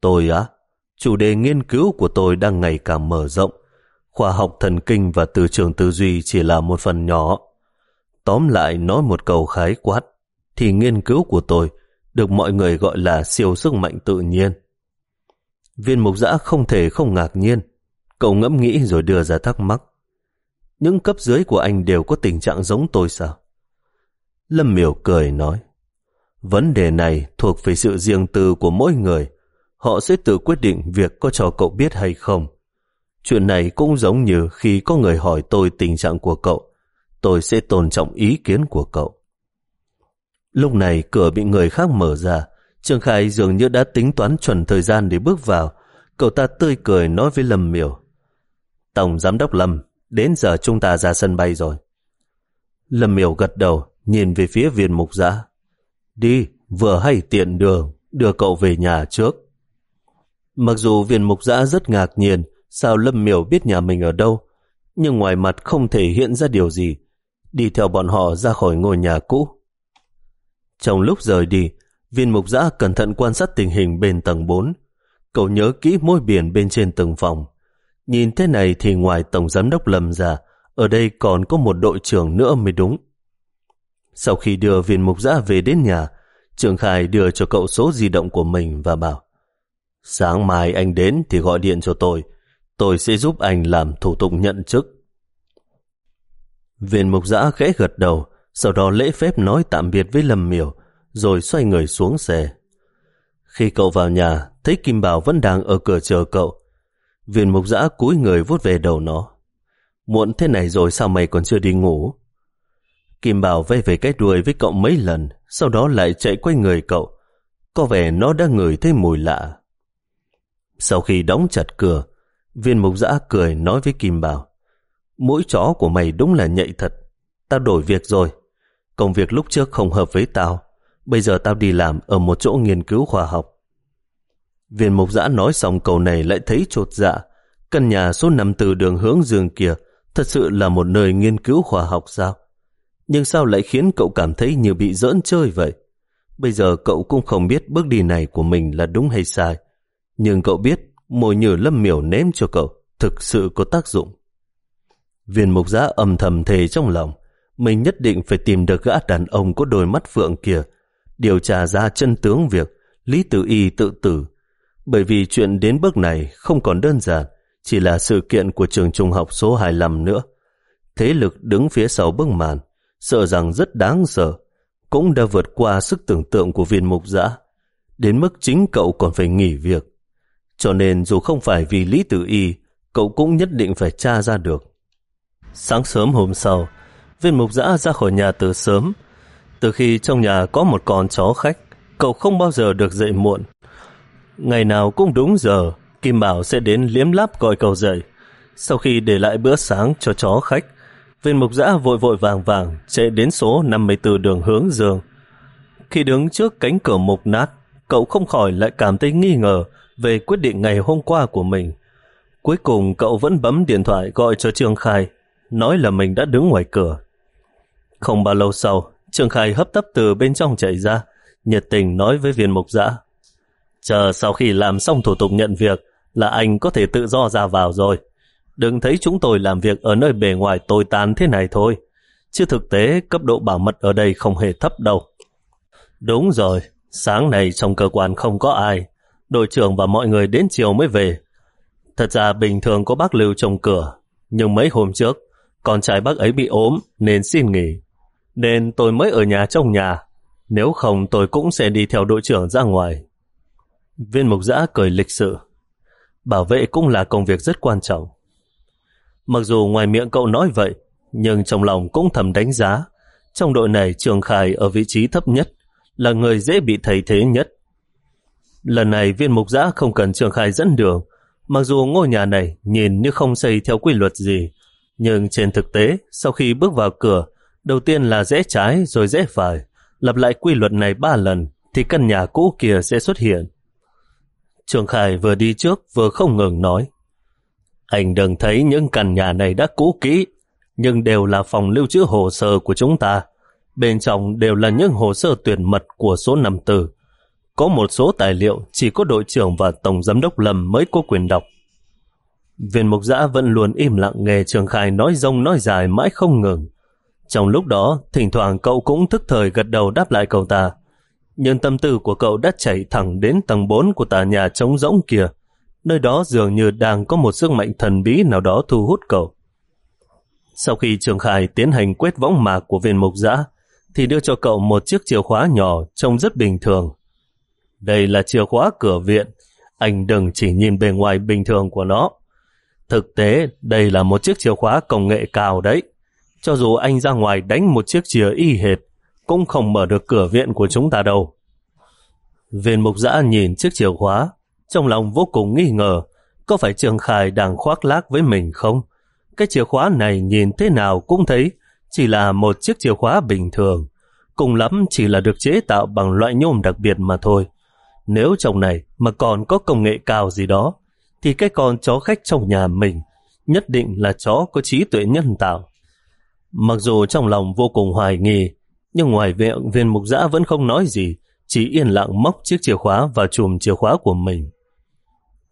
Speaker 1: Tôi á, chủ đề nghiên cứu của tôi đang ngày càng mở rộng. Khoa học thần kinh và từ trường tư duy chỉ là một phần nhỏ. Tóm lại nói một câu khái quát, thì nghiên cứu của tôi được mọi người gọi là siêu sức mạnh tự nhiên. Viên mục giã không thể không ngạc nhiên. Cậu ngẫm nghĩ rồi đưa ra thắc mắc. Những cấp dưới của anh đều có tình trạng giống tôi sao? Lâm miểu cười nói. Vấn đề này thuộc về sự riêng tư của mỗi người. Họ sẽ tự quyết định việc có cho cậu biết hay không. Chuyện này cũng giống như khi có người hỏi tôi tình trạng của cậu. Tôi sẽ tôn trọng ý kiến của cậu. Lúc này cửa bị người khác mở ra. Trương Khai dường như đã tính toán chuẩn thời gian để bước vào. Cậu ta tươi cười nói với Lâm Miểu. Tổng Giám đốc Lâm, đến giờ chúng ta ra sân bay rồi. Lâm Miểu gật đầu, nhìn về phía viên mục giã. Đi, vừa hay tiện đường, đưa cậu về nhà trước. Mặc dù viên mục giã rất ngạc nhiên sao Lâm Miểu biết nhà mình ở đâu, nhưng ngoài mặt không thể hiện ra điều gì, đi theo bọn họ ra khỏi ngôi nhà cũ. Trong lúc rời đi, viên mục giã cẩn thận quan sát tình hình bên tầng 4. Cậu nhớ kỹ môi biển bên trên từng phòng. Nhìn thế này thì ngoài Tổng Giám đốc Lâm ra, ở đây còn có một đội trưởng nữa mới đúng. Sau khi đưa viên mục giã về đến nhà, Trường Khai đưa cho cậu số di động của mình và bảo Sáng mai anh đến thì gọi điện cho tôi. Tôi sẽ giúp anh làm thủ tục nhận chức. Viên mục giã khẽ gật đầu, sau đó lễ phép nói tạm biệt với Lâm Miểu, rồi xoay người xuống xe. Khi cậu vào nhà, thấy Kim Bảo vẫn đang ở cửa chờ cậu. Viên mục giã cúi người vuốt về đầu nó. Muộn thế này rồi sao mày còn chưa đi ngủ? Kim Bảo vây về cái đuôi với cậu mấy lần, sau đó lại chạy quanh người cậu. Có vẻ nó đã ngửi thấy mùi lạ. Sau khi đóng chặt cửa, viên mục giã cười nói với Kim Bảo. Mũi chó của mày đúng là nhạy thật. Tao đổi việc rồi. Công việc lúc trước không hợp với tao. Bây giờ tao đi làm ở một chỗ nghiên cứu khoa học. Viên mục giã nói xong câu này lại thấy trột dạ. Căn nhà số 5 từ đường hướng dương kia thật sự là một nơi nghiên cứu khoa học sao? Nhưng sao lại khiến cậu cảm thấy như bị giỡn chơi vậy? Bây giờ cậu cũng không biết bước đi này của mình là đúng hay sai. Nhưng cậu biết mồi nhử lâm miểu ném cho cậu thực sự có tác dụng. Viên mục giã âm thầm thề trong lòng, mình nhất định phải tìm được gã đàn ông có đôi mắt phượng kia, điều tra ra chân tướng việc Lý Tử Y tự tử. Bởi vì chuyện đến bước này không còn đơn giản, chỉ là sự kiện của trường trung học số 25 nữa. Thế lực đứng phía sau bức màn, sợ rằng rất đáng sợ, cũng đã vượt qua sức tưởng tượng của viên mục giã, đến mức chính cậu còn phải nghỉ việc. Cho nên dù không phải vì Lý Tử Y, cậu cũng nhất định phải tra ra được. Sáng sớm hôm sau, viên mục giã ra khỏi nhà từ sớm. Từ khi trong nhà có một con chó khách, cậu không bao giờ được dậy muộn. Ngày nào cũng đúng giờ, Kim Bảo sẽ đến liếm láp gọi cậu dậy. Sau khi để lại bữa sáng cho chó khách, viên mục giã vội vội vàng vàng chạy đến số 54 đường hướng dương. Khi đứng trước cánh cửa mục nát, cậu không khỏi lại cảm thấy nghi ngờ về quyết định ngày hôm qua của mình. Cuối cùng cậu vẫn bấm điện thoại gọi cho Trương Khai, nói là mình đã đứng ngoài cửa. Không bao lâu sau, Trương Khai hấp tấp từ bên trong chạy ra, nhiệt tình nói với viên mục giã. Chờ sau khi làm xong thủ tục nhận việc là anh có thể tự do ra vào rồi. Đừng thấy chúng tôi làm việc ở nơi bề ngoài tồi tàn thế này thôi. Chứ thực tế cấp độ bảo mật ở đây không hề thấp đâu. Đúng rồi, sáng nay trong cơ quan không có ai. Đội trưởng và mọi người đến chiều mới về. Thật ra bình thường có bác Lưu trông cửa. Nhưng mấy hôm trước, con trai bác ấy bị ốm nên xin nghỉ. Nên tôi mới ở nhà trong nhà. Nếu không tôi cũng sẽ đi theo đội trưởng ra ngoài. Viên mục giã cười lịch sự. Bảo vệ cũng là công việc rất quan trọng. Mặc dù ngoài miệng cậu nói vậy, nhưng trong lòng cũng thầm đánh giá. Trong đội này Trường Khải ở vị trí thấp nhất, là người dễ bị thay thế nhất. Lần này viên mục giã không cần Trường Khải dẫn đường, mặc dù ngôi nhà này nhìn như không xây theo quy luật gì, nhưng trên thực tế, sau khi bước vào cửa, đầu tiên là rẽ trái rồi rẽ phải, lặp lại quy luật này ba lần, thì căn nhà cũ kia sẽ xuất hiện. Trường Khải vừa đi trước vừa không ngừng nói. Anh đừng thấy những căn nhà này đã cũ kỹ, nhưng đều là phòng lưu trữ hồ sơ của chúng ta. Bên trong đều là những hồ sơ tuyển mật của số 54. Có một số tài liệu chỉ có đội trưởng và tổng giám đốc Lâm mới có quyền đọc. Viên mục giã vẫn luôn im lặng nghe Trường Khai nói rông nói dài mãi không ngừng. Trong lúc đó, thỉnh thoảng cậu cũng thức thời gật đầu đáp lại cậu ta. Nhưng tâm tư của cậu đã chạy thẳng đến tầng 4 của tòa nhà trống rỗng kia. Nơi đó dường như đang có một sức mạnh thần bí nào đó thu hút cậu. Sau khi Trường khải tiến hành quét võng mạc của viên mục giã, thì đưa cho cậu một chiếc chìa khóa nhỏ trông rất bình thường. Đây là chìa khóa cửa viện, anh đừng chỉ nhìn bề ngoài bình thường của nó. Thực tế, đây là một chiếc chìa khóa công nghệ cao đấy. Cho dù anh ra ngoài đánh một chiếc chìa y hệt, cũng không mở được cửa viện của chúng ta đâu. Viên mục giã nhìn chiếc chìa khóa, trong lòng vô cùng nghi ngờ, có phải Trường Khải đang khoác lác với mình không? Cái chìa khóa này nhìn thế nào cũng thấy chỉ là một chiếc chìa khóa bình thường, cùng lắm chỉ là được chế tạo bằng loại nhôm đặc biệt mà thôi. Nếu trong này mà còn có công nghệ cao gì đó, thì cái con chó khách trong nhà mình nhất định là chó có trí tuệ nhân tạo. Mặc dù trong lòng vô cùng hoài nghi, nhưng ngoài viện viên mục giã vẫn không nói gì, chỉ yên lặng móc chiếc chìa khóa và chùm chìa khóa của mình.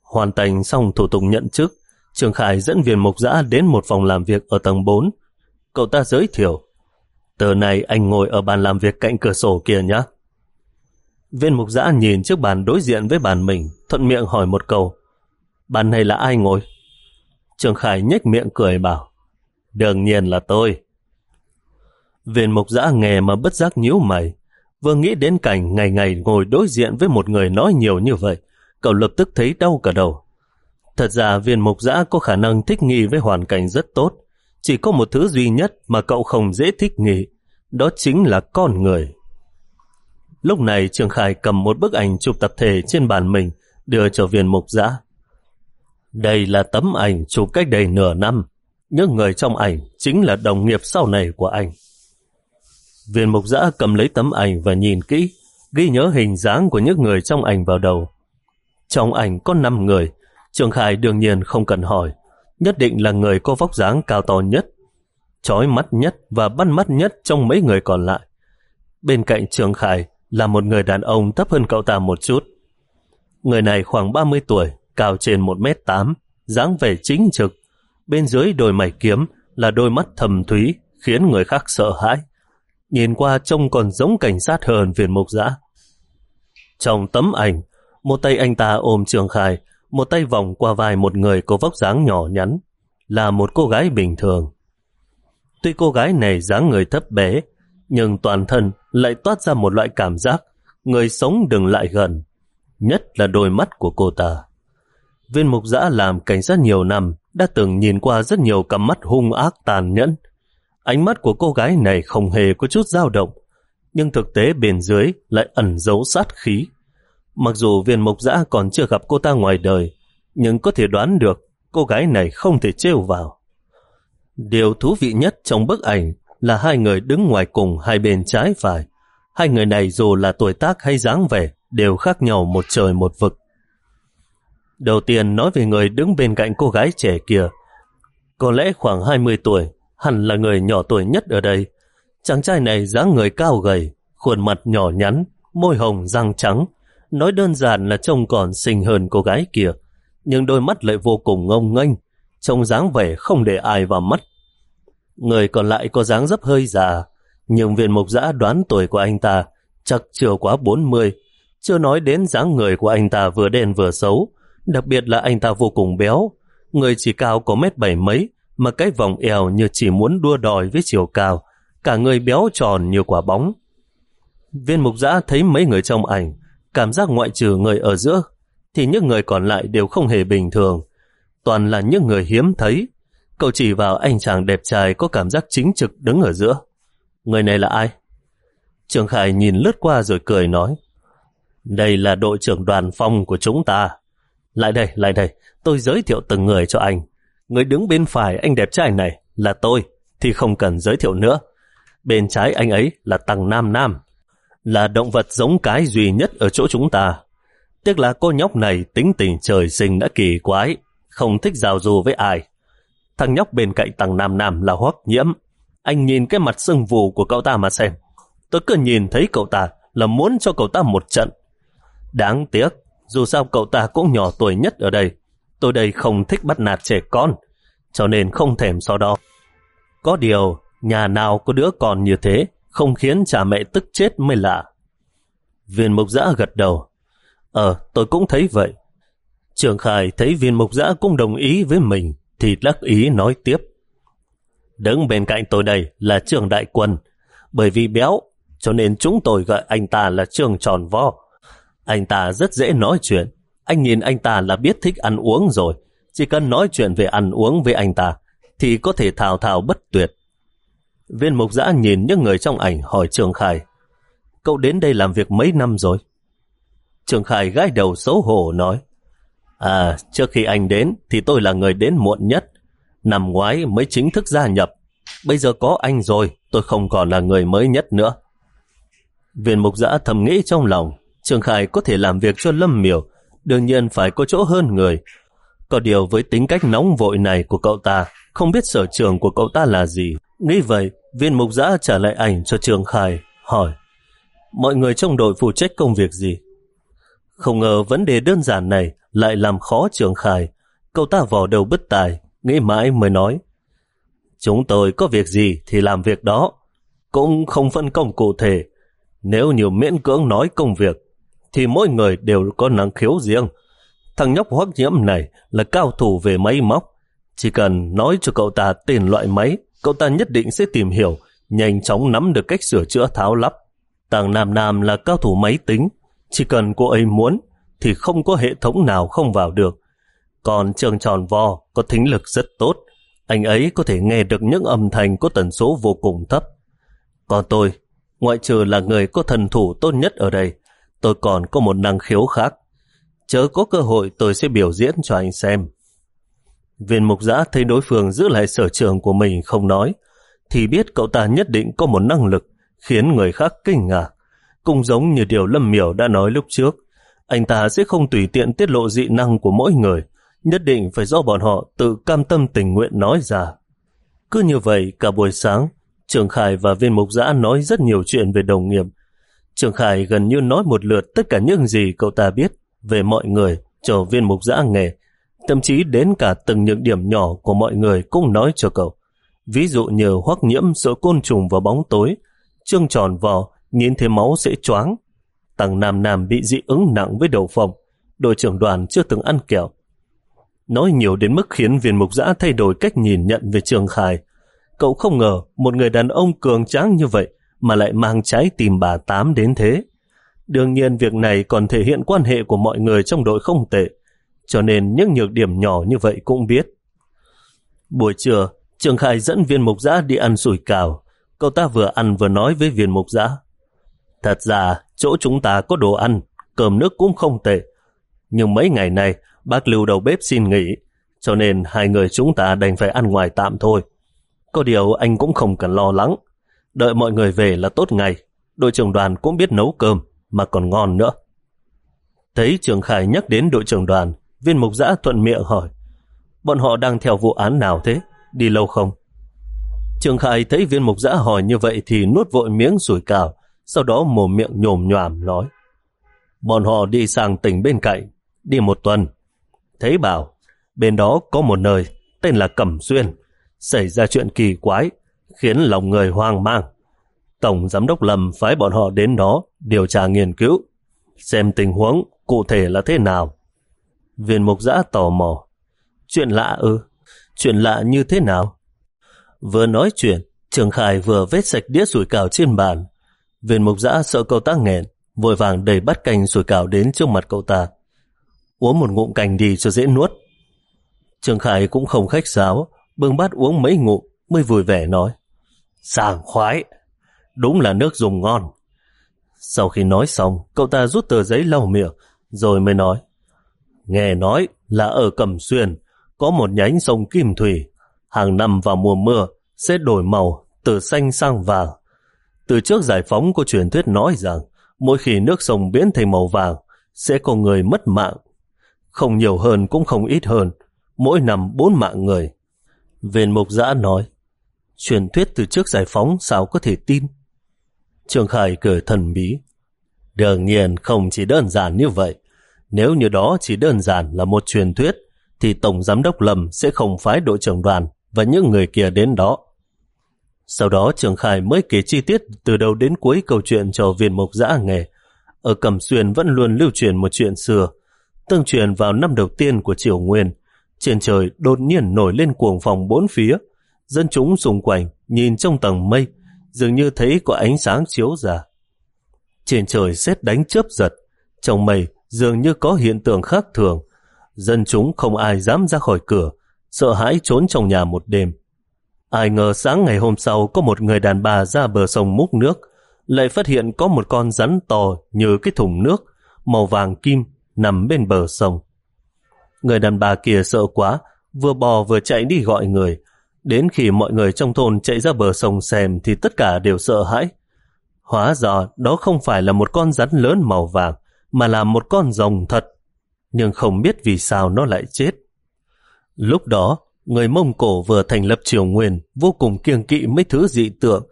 Speaker 1: Hoàn thành xong thủ tục nhận chức, Trường Khải dẫn viên mục giã đến một phòng làm việc ở tầng 4. Cậu ta giới thiệu, từ này anh ngồi ở bàn làm việc cạnh cửa sổ kia nhé. Viên mục giã nhìn chiếc bàn đối diện với bàn mình, thuận miệng hỏi một câu, bàn này là ai ngồi? Trường Khải nhếch miệng cười bảo, đương nhiên là tôi. Viên mục giã nghe mà bất giác nhíu mày, vừa nghĩ đến cảnh ngày ngày ngồi đối diện với một người nói nhiều như vậy, cậu lập tức thấy đau cả đầu. Thật ra viên mục giã có khả năng thích nghi với hoàn cảnh rất tốt, chỉ có một thứ duy nhất mà cậu không dễ thích nghi, đó chính là con người. Lúc này Trường Khải cầm một bức ảnh chụp tập thể trên bàn mình, đưa cho viên mục giã. Đây là tấm ảnh chụp cách đây nửa năm. Những người trong ảnh chính là đồng nghiệp sau này của anh. Viên mục giã cầm lấy tấm ảnh và nhìn kỹ, ghi nhớ hình dáng của những người trong ảnh vào đầu. Trong ảnh có 5 người, Trường Khải đương nhiên không cần hỏi, nhất định là người có vóc dáng cao to nhất, chói mắt nhất và bắt mắt nhất trong mấy người còn lại. Bên cạnh Trường Khải là một người đàn ông thấp hơn cậu ta một chút. Người này khoảng 30 tuổi, cao trên 1m8, dáng vẻ chính trực. Bên dưới đôi mày kiếm là đôi mắt thầm thúy, khiến người khác sợ hãi. Nhìn qua trông còn giống cảnh sát hơn viên mục giã. Trong tấm ảnh, một tay anh ta ôm Trường Khai, một tay vòng qua vai một người có vóc dáng nhỏ nhắn, là một cô gái bình thường. Tuy cô gái này dáng người thấp bé, nhưng toàn thân lại toát ra một loại cảm giác người sống đừng lại gần, nhất là đôi mắt của cô ta. Viên mục giã làm cảnh sát nhiều năm, đã từng nhìn qua rất nhiều cặp mắt hung ác tàn nhẫn. Ánh mắt của cô gái này không hề có chút dao động, nhưng thực tế bên dưới lại ẩn giấu sát khí. Mặc dù viên mục giã còn chưa gặp cô ta ngoài đời, nhưng có thể đoán được cô gái này không thể trêu vào. Điều thú vị nhất trong bức ảnh là hai người đứng ngoài cùng hai bên trái phải. Hai người này dù là tuổi tác hay dáng vẻ đều khác nhau một trời một vực. Đầu tiên nói về người đứng bên cạnh cô gái trẻ kia. Có lẽ khoảng 20 tuổi, hẳn là người nhỏ tuổi nhất ở đây. Chàng trai này dáng người cao gầy, khuôn mặt nhỏ nhắn, môi hồng răng trắng. Nói đơn giản là trông còn xinh hơn cô gái kia, nhưng đôi mắt lại vô cùng ngông nghênh, trông dáng vẻ không để ai vào mắt. Người còn lại có dáng dấp hơi già, nhưng viên mục giã đoán tuổi của anh ta chắc chưa quá 40. Chưa nói đến dáng người của anh ta vừa đen vừa xấu, đặc biệt là anh ta vô cùng béo. Người chỉ cao có mét bảy mấy, mà cái vòng eo như chỉ muốn đua đòi với chiều cao, cả người béo tròn như quả bóng. Viên mục giã thấy mấy người trong ảnh, cảm giác ngoại trừ người ở giữa, thì những người còn lại đều không hề bình thường. Toàn là những người hiếm thấy, Cậu chỉ vào anh chàng đẹp trai có cảm giác chính trực đứng ở giữa. Người này là ai? Trường Khải nhìn lướt qua rồi cười nói. Đây là đội trưởng đoàn phong của chúng ta. Lại đây, lại đây, tôi giới thiệu từng người cho anh. Người đứng bên phải anh đẹp trai này là tôi, thì không cần giới thiệu nữa. Bên trái anh ấy là Tăng Nam Nam, là động vật giống cái duy nhất ở chỗ chúng ta. Tiếc là cô nhóc này tính tình trời sinh đã kỳ quái, không thích giao du với ai. Thằng nhóc bên cạnh tầng Nam Nam là hoắc nhiễm. Anh nhìn cái mặt sưng vù của cậu ta mà xem. Tôi cứ nhìn thấy cậu ta là muốn cho cậu ta một trận. Đáng tiếc, dù sao cậu ta cũng nhỏ tuổi nhất ở đây. Tôi đây không thích bắt nạt trẻ con, cho nên không thèm so đo. Có điều, nhà nào có đứa con như thế, không khiến cha mẹ tức chết mới lạ. Viên mục giã gật đầu. Ờ, tôi cũng thấy vậy. Trường Khải thấy viên mục giã cũng đồng ý với mình, thì đắc ý nói tiếp. Đứng bên cạnh tôi đây là trường đại quân, bởi vì béo, cho nên chúng tôi gọi anh ta là trường tròn vo. Anh ta rất dễ nói chuyện, anh nhìn anh ta là biết thích ăn uống rồi, chỉ cần nói chuyện về ăn uống với anh ta, thì có thể thào thào bất tuyệt. Viên mục giã nhìn những người trong ảnh hỏi Trường Khải, cậu đến đây làm việc mấy năm rồi? Trường Khải gãi đầu xấu hổ nói, À, trước khi anh đến thì tôi là người đến muộn nhất. Năm ngoái mới chính thức gia nhập. Bây giờ có anh rồi, tôi không còn là người mới nhất nữa. Viên mục giã thầm nghĩ trong lòng, Trường Khải có thể làm việc cho Lâm Miểu, đương nhiên phải có chỗ hơn người. Có điều với tính cách nóng vội này của cậu ta, không biết sở trường của cậu ta là gì. Nghĩ vậy, viên mục giã trả lại ảnh cho Trường Khải, hỏi, mọi người trong đội phụ trách công việc gì? Không ngờ vấn đề đơn giản này lại làm khó Trường Khải. Cậu ta vò đầu bứt tài, nghĩ mãi mới nói. Chúng tôi có việc gì thì làm việc đó, cũng không phân công cụ thể. Nếu nhiều miễn cưỡng nói công việc, thì mỗi người đều có năng khiếu riêng. Thằng nhóc hoắc nhiễm này là cao thủ về máy móc. Chỉ cần nói cho cậu ta tên loại máy, cậu ta nhất định sẽ tìm hiểu, nhanh chóng nắm được cách sửa chữa tháo lắp. Tàng Nam Nam là cao thủ máy tính, chỉ cần cô ấy muốn thì không có hệ thống nào không vào được. Còn trường tròn vo có thính lực rất tốt, anh ấy có thể nghe được những âm thanh có tần số vô cùng thấp. Còn tôi, ngoại trừ là người có thần thủ tốt nhất ở đây, tôi còn có một năng khiếu khác. Chớ có cơ hội tôi sẽ biểu diễn cho anh xem. Viên mục giã thấy đối phương giữ lại sở trường của mình không nói, thì biết cậu ta nhất định có một năng lực khiến người khác kinh ngạc. Cũng giống như điều Lâm Miểu đã nói lúc trước, anh ta sẽ không tùy tiện tiết lộ dị năng của mỗi người, nhất định phải do bọn họ tự cam tâm tình nguyện nói ra. Cứ như vậy, cả buổi sáng, Trường Khải và viên mục giã nói rất nhiều chuyện về đồng nghiệp. Trường Khải gần như nói một lượt tất cả những gì cậu ta biết về mọi người cho viên mục giã nghề, thậm chí đến cả từng những điểm nhỏ của mọi người cũng nói cho cậu. Ví dụ như hoắc nhiễm sợ côn trùng vào bóng tối, trương tròn vò, nhìn thấy máu sẽ choáng. Tăng Nam Nam bị dị ứng nặng với đầu phòng, đội trưởng đoàn chưa từng ăn kẹo. Nói nhiều đến mức khiến viên mục giã thay đổi cách nhìn nhận về Trường Khải. Cậu không ngờ một người đàn ông cường tráng như vậy mà lại mang trái tìm bà Tám đến thế. Đương nhiên việc này còn thể hiện quan hệ của mọi người trong đội không tệ, cho nên những nhược điểm nhỏ như vậy cũng biết. Buổi trưa, Trường khai dẫn viên mục giã đi ăn sủi cào. Cậu ta vừa ăn vừa nói với viên mục giã. Thật ra, chỗ chúng ta có đồ ăn, cơm nước cũng không tệ. Nhưng mấy ngày này, bác lưu đầu bếp xin nghỉ, cho nên hai người chúng ta đành phải ăn ngoài tạm thôi. Có điều anh cũng không cần lo lắng. Đợi mọi người về là tốt ngày. Đội trưởng đoàn cũng biết nấu cơm, mà còn ngon nữa. Thấy Trường Khải nhắc đến đội trưởng đoàn, viên mục giã thuận miệng hỏi, bọn họ đang theo vụ án nào thế? Đi lâu không? Trường Khải thấy viên mục giã hỏi như vậy thì nuốt vội miếng sủi cào, sau đó mồm miệng nhồm nhòm nói. Bọn họ đi sang tỉnh bên cạnh, đi một tuần. Thấy bảo, bên đó có một nơi tên là Cẩm Xuyên, xảy ra chuyện kỳ quái, khiến lòng người hoang mang. Tổng Giám đốc Lâm phái bọn họ đến đó điều tra nghiên cứu, xem tình huống cụ thể là thế nào. Viên mục giã tò mò. Chuyện lạ ư? Chuyện lạ như thế nào? Vừa nói chuyện, Trường Khải vừa vết sạch đĩa sủi cảo trên bàn. Viên mục giã sợ cậu ta nghẹn, vội vàng đẩy bát canh sủi cảo đến trước mặt cậu ta. Uống một ngụm canh đi cho dễ nuốt. Trường Khải cũng không khách sáo, bưng bát uống mấy ngụm mới vui vẻ nói. Sảng khoái, đúng là nước dùng ngon. Sau khi nói xong, cậu ta rút tờ giấy lau miệng, rồi mới nói. Nghe nói là ở Cẩm Xuyên, có một nhánh sông Kim Thủy, hàng năm vào mùa mưa sẽ đổi màu từ xanh sang vàng. Từ trước giải phóng có truyền thuyết nói rằng mỗi khi nước sông biến thành màu vàng sẽ có người mất mạng. Không nhiều hơn cũng không ít hơn, mỗi năm bốn mạng người. Viên mục giã nói, truyền thuyết từ trước giải phóng sao có thể tin? Trường Khải cười thần bí. Đương nhiên không chỉ đơn giản như vậy. Nếu như đó chỉ đơn giản là một truyền thuyết, thì Tổng Giám đốc Lâm sẽ không phái đội trưởng đoàn và những người kia đến đó. Sau đó Trường Khải mới kể chi tiết từ đầu đến cuối câu chuyện cho viên mục giã nghe. Ở Cẩm Xuyên vẫn luôn lưu truyền một chuyện xưa. Tương truyền vào năm đầu tiên của Triều Nguyên, trên trời đột nhiên nổi lên cuồng phòng bốn phía. Dân chúng xung quanh nhìn trong tầng mây, dường như thấy có ánh sáng chiếu ra. Trên trời xét đánh chớp giật, trong mây dường như có hiện tượng khác thường. Dân chúng không ai dám ra khỏi cửa, sợ hãi trốn trong nhà một đêm. Ai ngờ sáng ngày hôm sau có một người đàn bà ra bờ sông múc nước, lại phát hiện có một con rắn to như cái thùng nước, màu vàng kim, nằm bên bờ sông. Người đàn bà kia sợ quá, vừa bò vừa chạy đi gọi người. Đến khi mọi người trong thôn chạy ra bờ sông xem thì tất cả đều sợ hãi. Hóa ra đó không phải là một con rắn lớn màu vàng, mà là một con rồng thật. Nhưng không biết vì sao nó lại chết. Lúc đó, người Mông Cổ vừa thành lập triều nguyên vô cùng kiêng kỵ mấy thứ dị tượng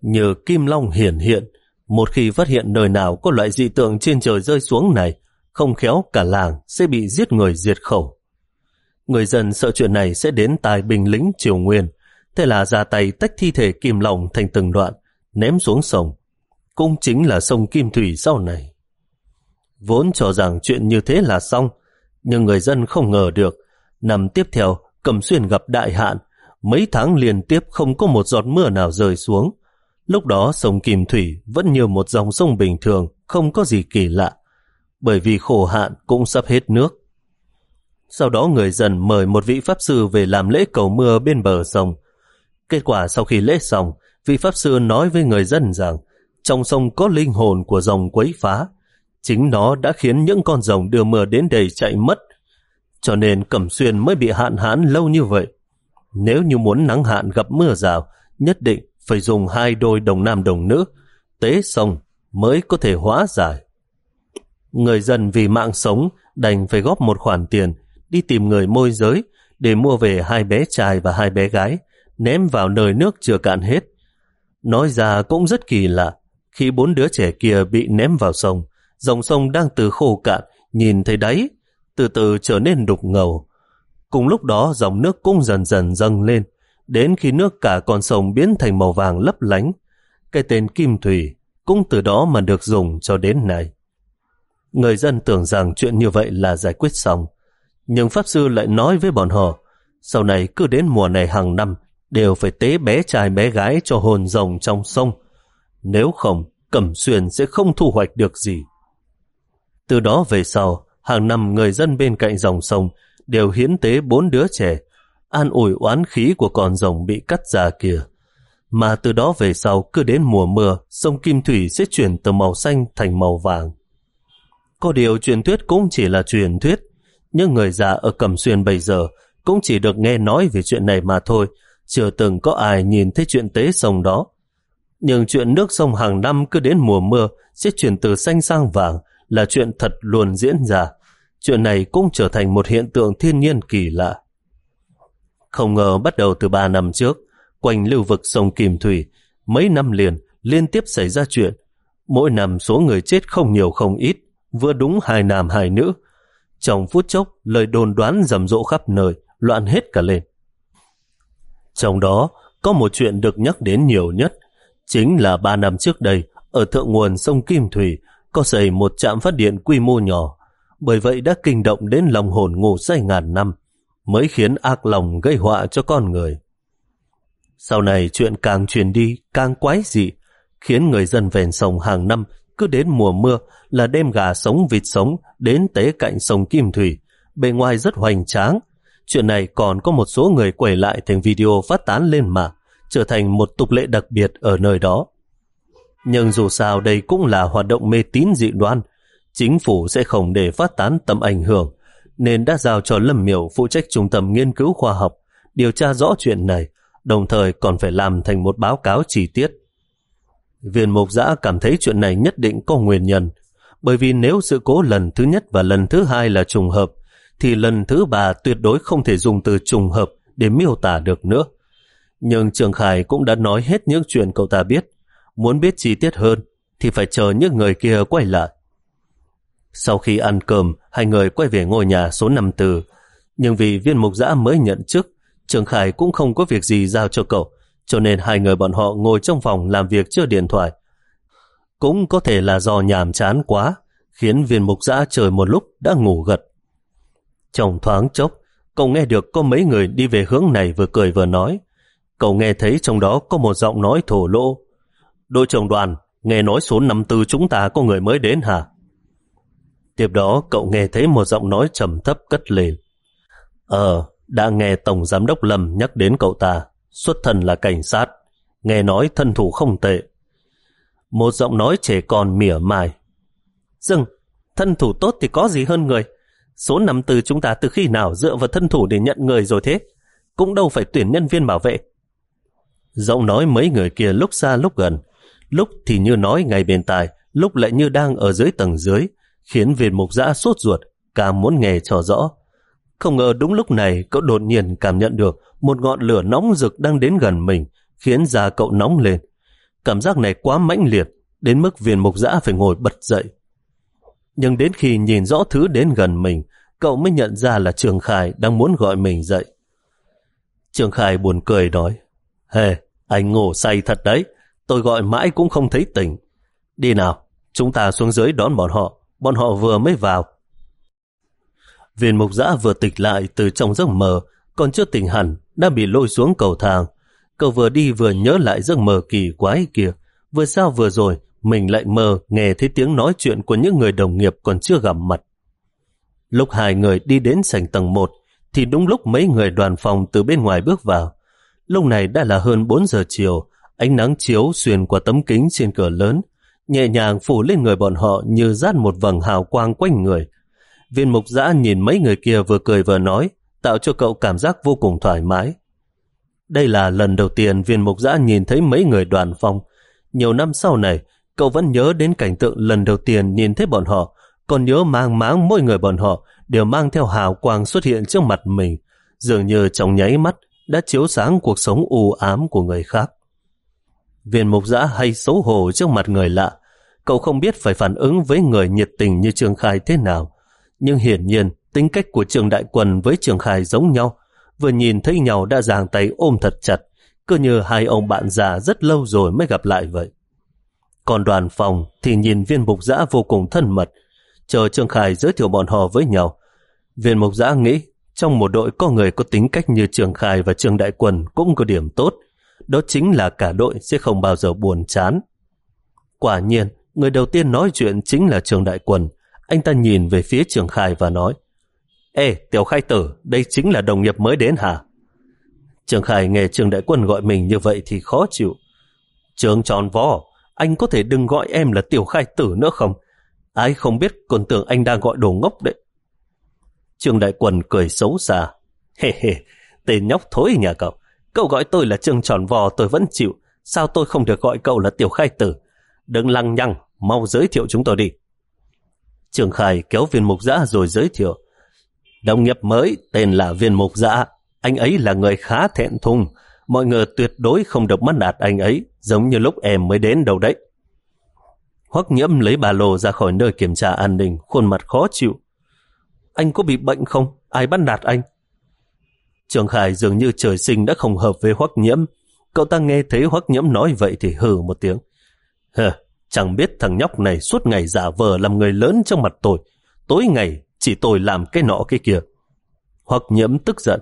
Speaker 1: như kim long hiển hiện. Một khi phát hiện nơi nào có loại dị tượng trên trời rơi xuống này, không khéo cả làng sẽ bị giết người diệt khẩu. Người dân sợ chuyện này sẽ đến tài binh lính triều nguyên, thế là ra tay tách thi thể kim long thành từng đoạn, ném xuống sông. Cũng chính là sông Kim Thủy sau này. Vốn cho rằng chuyện như thế là xong, nhưng người dân không ngờ được. Năm tiếp theo, Cẩm Xuyên gặp đại hạn, mấy tháng liên tiếp không có một giọt mưa nào rơi xuống. Lúc đó sông Kim Thủy vẫn như một dòng sông bình thường, không có gì kỳ lạ, bởi vì khổ hạn cũng sắp hết nước. Sau đó người dân mời một vị pháp sư về làm lễ cầu mưa bên bờ sông. Kết quả sau khi lễ xong, vị pháp sư nói với người dân rằng trong sông có linh hồn của dòng quấy phá. Chính nó đã khiến những con rồng đưa mưa đến đây chạy mất. Cho nên Cẩm Xuyên mới bị hạn hán lâu như vậy. Nếu như muốn nắng hạn gặp mưa rào, nhất định phải dùng hai đôi đồng nam đồng nữ, tế sông mới có thể hóa giải. Người dân vì mạng sống đành phải góp một khoản tiền đi tìm người môi giới để mua về hai bé trai và hai bé gái, ném vào nơi nước chưa cạn hết. Nói ra cũng rất kỳ lạ, Khi bốn đứa trẻ kia bị ném vào sông, dòng sông đang từ khô cạn, nhìn thấy đáy, từ từ trở nên đục ngầu. Cùng lúc đó dòng nước cũng dần dần dâng lên, đến khi nước cả con sông biến thành màu vàng lấp lánh. Cái tên Kim Thủy cũng từ đó mà được dùng cho đến nay. Người dân tưởng rằng chuyện như vậy là giải quyết xong, nhưng Pháp Sư lại nói với bọn họ, sau này cứ đến mùa này hàng năm đều phải tế bé trai bé gái cho hồn rồng trong sông. Nếu không, Cẩm Xuyên sẽ không thu hoạch được gì. Từ đó về sau, hàng năm người dân bên cạnh dòng sông đều hiến tế bốn đứa trẻ, an ủi oán khí của con rồng bị cắt ra kia. Mà từ đó về sau, cứ đến mùa mưa, sông Kim Thủy sẽ chuyển từ màu xanh thành màu vàng. Có điều truyền thuyết cũng chỉ là truyền thuyết, nhưng người già ở Cẩm Xuyên bây giờ cũng chỉ được nghe nói về chuyện này mà thôi, chưa từng có ai nhìn thấy chuyện tế sông đó. Nhưng chuyện nước sông hàng năm cứ đến mùa mưa sẽ chuyển từ xanh sang vàng là chuyện thật luôn diễn ra. Chuyện này cũng trở thành một hiện tượng thiên nhiên kỳ lạ. Không ngờ bắt đầu từ 3 năm trước, quanh lưu vực sông Kim Thủy, mấy năm liền liên tiếp xảy ra chuyện. Mỗi năm số người chết không nhiều không ít, vừa đúng hai nam hai nữ. Trong phút chốc, lời đồn đoán rầm rộ khắp nơi, loạn hết cả lên. Trong đó, có một chuyện được nhắc đến nhiều nhất, chính là ba năm trước đây, ở thượng nguồn sông Kim Thủy, có xảy một trạm phát điện quy mô nhỏ, bởi vậy đã kinh động đến lòng hồn ngủ say ngàn năm, mới khiến ác lòng gây họa cho con người. Sau này chuyện càng truyền đi, càng quái dị, khiến người dân ven sông hàng năm cứ đến mùa mưa là đem gà sống vịt sống đến tế cạnh sông Kim Thủy, bề ngoài rất hoành tráng. Chuyện này còn có một số người quẩy lại thành video phát tán lên mạng, trở thành một tục lệ đặc biệt ở nơi đó. Nhưng dù sao đây cũng là hoạt động mê tín dị đoan, chính phủ sẽ không để phát tán tầm ảnh hưởng, nên đã giao cho Lâm Miểu phụ trách trung tâm nghiên cứu khoa học, điều tra rõ chuyện này, đồng thời còn phải làm thành một báo cáo chi tiết. Viên mục giã cảm thấy chuyện này nhất định có nguyên nhân, bởi vì nếu sự cố lần thứ nhất và lần thứ hai là trùng hợp, thì lần thứ ba tuyệt đối không thể dùng từ trùng hợp để miêu tả được nữa. Nhưng Trường Khải cũng đã nói hết những chuyện cậu ta biết. Muốn biết chi tiết hơn thì phải chờ những người kia quay lại. Sau khi ăn cơm, hai người quay về ngôi nhà số 54. Nhưng vì viên mục giã mới nhận chức, Trường Khải cũng không có việc gì giao cho cậu, cho nên hai người bọn họ ngồi trong phòng làm việc chưa điện thoại. Cũng có thể là do nhàm chán quá, khiến viên mục giã trời một lúc đã ngủ gật. Trong thoáng chốc, cậu nghe được có mấy người đi về hướng này vừa cười vừa nói. Cậu nghe thấy trong đó có một giọng nói thổ lỗ. Đội trưởng đoàn, nghe nói số 54 chúng ta có người mới đến hả? Tiếp đó cậu nghe thấy một giọng nói trầm thấp cất lên. Ờ, đã nghe Tổng Giám đốc Lâm nhắc đến cậu ta, xuất thân là cảnh sát, nghe nói thân thủ không tệ. Một giọng nói trẻ con mỉa mai. Dừng, thân thủ tốt thì có gì hơn người. Số năm từ chúng ta từ khi nào dựa vào thân thủ để nhận người rồi thế? Cũng đâu phải tuyển nhân viên bảo vệ. Giọng nói mấy người kia lúc xa lúc gần, lúc thì như nói ngay bên tai, lúc lại như đang ở dưới tầng dưới, khiến viên mục giã sốt ruột, càng muốn nghe cho rõ. Không ngờ đúng lúc này cậu đột nhiên cảm nhận được một ngọn lửa nóng rực đang đến gần mình, khiến da cậu nóng lên. Cảm giác này quá mãnh liệt, đến mức viên mục giã phải ngồi bật dậy. Nhưng đến khi nhìn rõ thứ đến gần mình, cậu mới nhận ra là Trường Khai đang muốn gọi mình dậy. Trường Khai buồn cười nói, Hề, anh ngủ say thật đấy, tôi gọi mãi cũng không thấy tỉnh. Đi nào, chúng ta xuống dưới đón bọn họ, bọn họ vừa mới vào. Viên mục giã vừa tịch lại từ trong giấc mơ, còn chưa tỉnh hẳn, đã bị lôi xuống cầu thang. Cậu vừa đi vừa nhớ lại giấc mơ kỳ quái kia. Vừa sao vừa rồi, mình lại mơ nghe thấy tiếng nói chuyện của những người đồng nghiệp còn chưa gặp mặt. Lúc hai người đi đến sảnh tầng 1, thì đúng lúc mấy người đoàn phòng từ bên ngoài bước vào. Lúc này đã là hơn 4 giờ chiều, ánh nắng chiếu xuyên qua tấm kính trên cửa lớn, nhẹ nhàng phủ lên người bọn họ như rát một vầng hào quang quanh người. Viên mục giã nhìn mấy người kia vừa cười vừa nói, tạo cho cậu cảm giác vô cùng thoải mái. Đây là lần đầu tiên viên mục giã nhìn thấy mấy người đoàn phong. Nhiều năm sau này, cậu vẫn nhớ đến cảnh tượng lần đầu tiên nhìn thấy bọn họ, còn nhớ mang máng mỗi người bọn họ đều mang theo hào quang xuất hiện trước mặt mình, dường như trong nháy mắt đã chiếu sáng cuộc sống u ám của người khác. Viên mục giã hay xấu hổ trước mặt người lạ. Cậu không biết phải phản ứng với người nhiệt tình như Trương Khai thế nào. Nhưng hiển nhiên, tính cách của Trường Đại Quân với Trường Khai giống nhau. Vừa nhìn thấy nhau đã giang tay ôm thật chặt, cứ như hai ông bạn già rất lâu rồi mới gặp lại vậy. Còn đoàn phòng thì nhìn viên mục giã vô cùng thân mật, chờ Trương Khai giới thiệu bọn họ với nhau. Viên mục giã nghĩ trong một đội có người có tính cách như Trường Khai và Trương Đại Quân cũng có điểm tốt, đó chính là cả đội sẽ không bao giờ buồn chán. Quả nhiên, người đầu tiên nói chuyện chính là Trường Đại Quân. Anh ta nhìn về phía Trường Khai và nói Ê, Tiểu Khai Tử, đây chính là đồng nghiệp mới đến hả? Trường Khai nghe Trường Đại Quân gọi mình như vậy thì khó chịu. Trường tròn vó, anh có thể đừng gọi em là Tiểu Khai Tử nữa không? Ai không biết còn tưởng anh đang gọi đồ ngốc đấy. trường Đại Quân cười xấu xa. Hề hề, tên nhóc thối nhà cậu. Cậu gọi tôi là Trương Tròn Vò tôi vẫn chịu. Sao tôi không được gọi cậu là Tiểu Khai Tử? Đừng lăng nhăng, mau giới thiệu chúng tôi đi. Trương Khai kéo viên mục giã rồi giới thiệu. Đồng nghiệp mới tên là viên mục giã. Anh ấy là người khá thẹn thùng. Mọi người tuyệt đối không được mất nạt anh ấy, giống như lúc em mới đến đâu đấy. Hoắc nhiễm lấy ba lô ra khỏi nơi kiểm tra an ninh, khuôn mặt khó chịu. Anh có bị bệnh không? Ai bắt nạt anh? Trường Khải dường như trời sinh đã không hợp với Hoắc nhiễm. Cậu ta nghe thấy Hoắc nhiễm nói vậy thì hừ một tiếng. Hờ, chẳng biết thằng nhóc này suốt ngày giả vờ làm người lớn trong mặt tôi. Tối ngày chỉ tôi làm cái nọ cái kia. Hoắc nhiễm tức giận.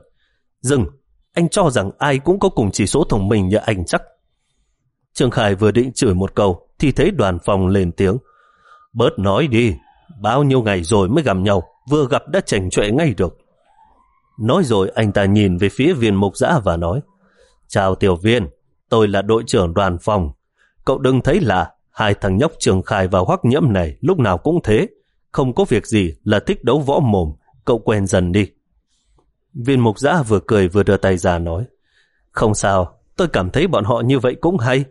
Speaker 1: Dừng, anh cho rằng ai cũng có cùng chỉ số thông minh như anh chắc. Trường Khải vừa định chửi một câu thì thấy đoàn phòng lên tiếng. Bớt nói đi, bao nhiêu ngày rồi mới gặp nhau, vừa gặp đã chảnh chọe ngay được. Nói rồi anh ta nhìn về phía viên mục giã và nói Chào tiểu viên, tôi là đội trưởng đoàn phòng. Cậu đừng thấy là hai thằng nhóc trường khai và hoắc nhiễm này lúc nào cũng thế. Không có việc gì là thích đấu võ mồm, cậu quen dần đi. Viên mục giã vừa cười vừa đưa tay ra nói Không sao, tôi cảm thấy bọn họ như vậy cũng hay.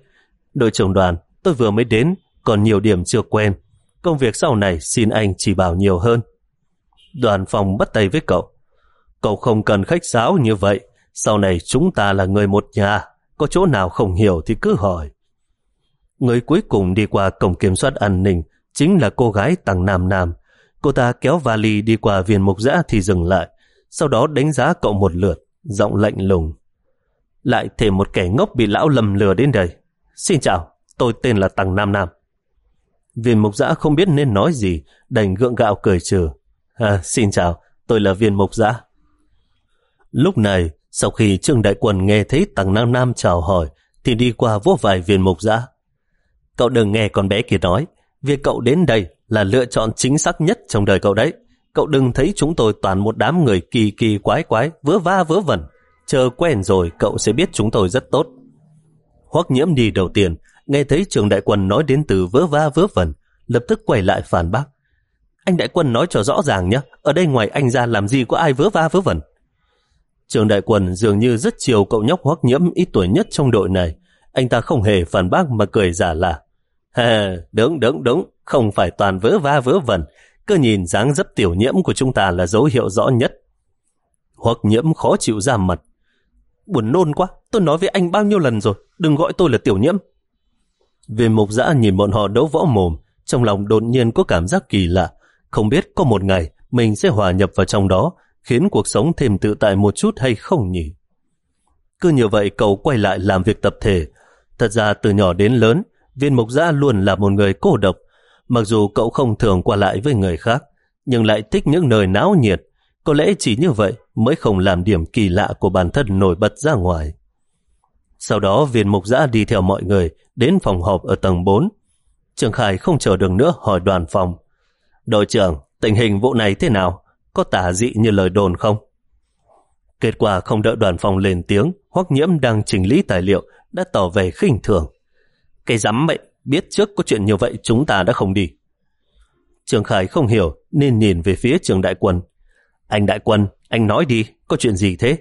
Speaker 1: Đội trưởng đoàn, tôi vừa mới đến, còn nhiều điểm chưa quen. Công việc sau này xin anh chỉ bảo nhiều hơn. Đoàn phòng bắt tay với cậu. Cậu không cần khách sáo như vậy. Sau này chúng ta là người một nhà. Có chỗ nào không hiểu thì cứ hỏi. Người cuối cùng đi qua cổng kiểm soát an ninh chính là cô gái Tăng Nam Nam. Cô ta kéo vali đi qua viên mục giã thì dừng lại. Sau đó đánh giá cậu một lượt, giọng lạnh lùng. Lại thêm một kẻ ngốc bị lão lầm lừa đến đây. Xin chào, tôi tên là Tăng Nam Nam. Viên mục giã không biết nên nói gì, đành gượng gạo cười trừ. À, xin chào, tôi là viên mục giã. Lúc này, sau khi Trương Đại Quân nghe thấy Tăng Nam Nam chào hỏi, thì đi qua vô vài viên mục giã. Cậu đừng nghe con bé kia nói, việc cậu đến đây là lựa chọn chính xác nhất trong đời cậu đấy. Cậu đừng thấy chúng tôi toàn một đám người kỳ kỳ quái quái, vớ va vớ vẩn. Chờ quen rồi cậu sẽ biết chúng tôi rất tốt. Hoắc nhiễm đi đầu tiên, nghe thấy trường đại quân nói đến từ vớ va vớ vẩn, lập tức quay lại phản bác. Anh đại quân nói cho rõ ràng nhé, ở đây ngoài anh ra làm gì có ai vớ va vớ vẩn. Trường đại quần dường như rất chiều cậu nhóc hoắc nhiễm ít tuổi nhất trong đội này. Anh ta không hề phản bác mà cười giả là Ha, đúng đúng đúng, không phải toàn vớ va vớ vẩn. Cứ nhìn dáng dấp tiểu nhiễm của chúng ta là dấu hiệu rõ nhất. Hoắc nhiễm khó chịu ra mặt. Buồn nôn quá, tôi nói với anh bao nhiêu lần rồi, đừng gọi tôi là tiểu nhiễm. Về mục giã nhìn bọn họ đấu võ mồm, trong lòng đột nhiên có cảm giác kỳ lạ. Không biết có một ngày mình sẽ hòa nhập vào trong đó, khiến cuộc sống thêm tự tại một chút hay không nhỉ? Cứ như vậy cậu quay lại làm việc tập thể. Thật ra từ nhỏ đến lớn, viên mục giã luôn là một người cô độc. Mặc dù cậu không thường qua lại với người khác, nhưng lại thích những nơi náo nhiệt. Có lẽ chỉ như vậy mới không làm điểm kỳ lạ của bản thân nổi bật ra ngoài. Sau đó viên mục giã đi theo mọi người đến phòng họp ở tầng 4. Trường Khải không chờ được nữa hỏi đoàn phòng. Đội trưởng, tình hình vụ này thế nào? Có tả dị như lời đồn không? Kết quả không đợi đoàn phòng lên tiếng, Hoắc Nhiễm đang chỉnh lý tài liệu đã tỏ về khinh thường. Cái dám mệnh, biết trước có chuyện như vậy chúng ta đã không đi. Trường Khải không hiểu nên nhìn về phía trường đại quân. Anh đại quân, anh nói đi, có chuyện gì thế?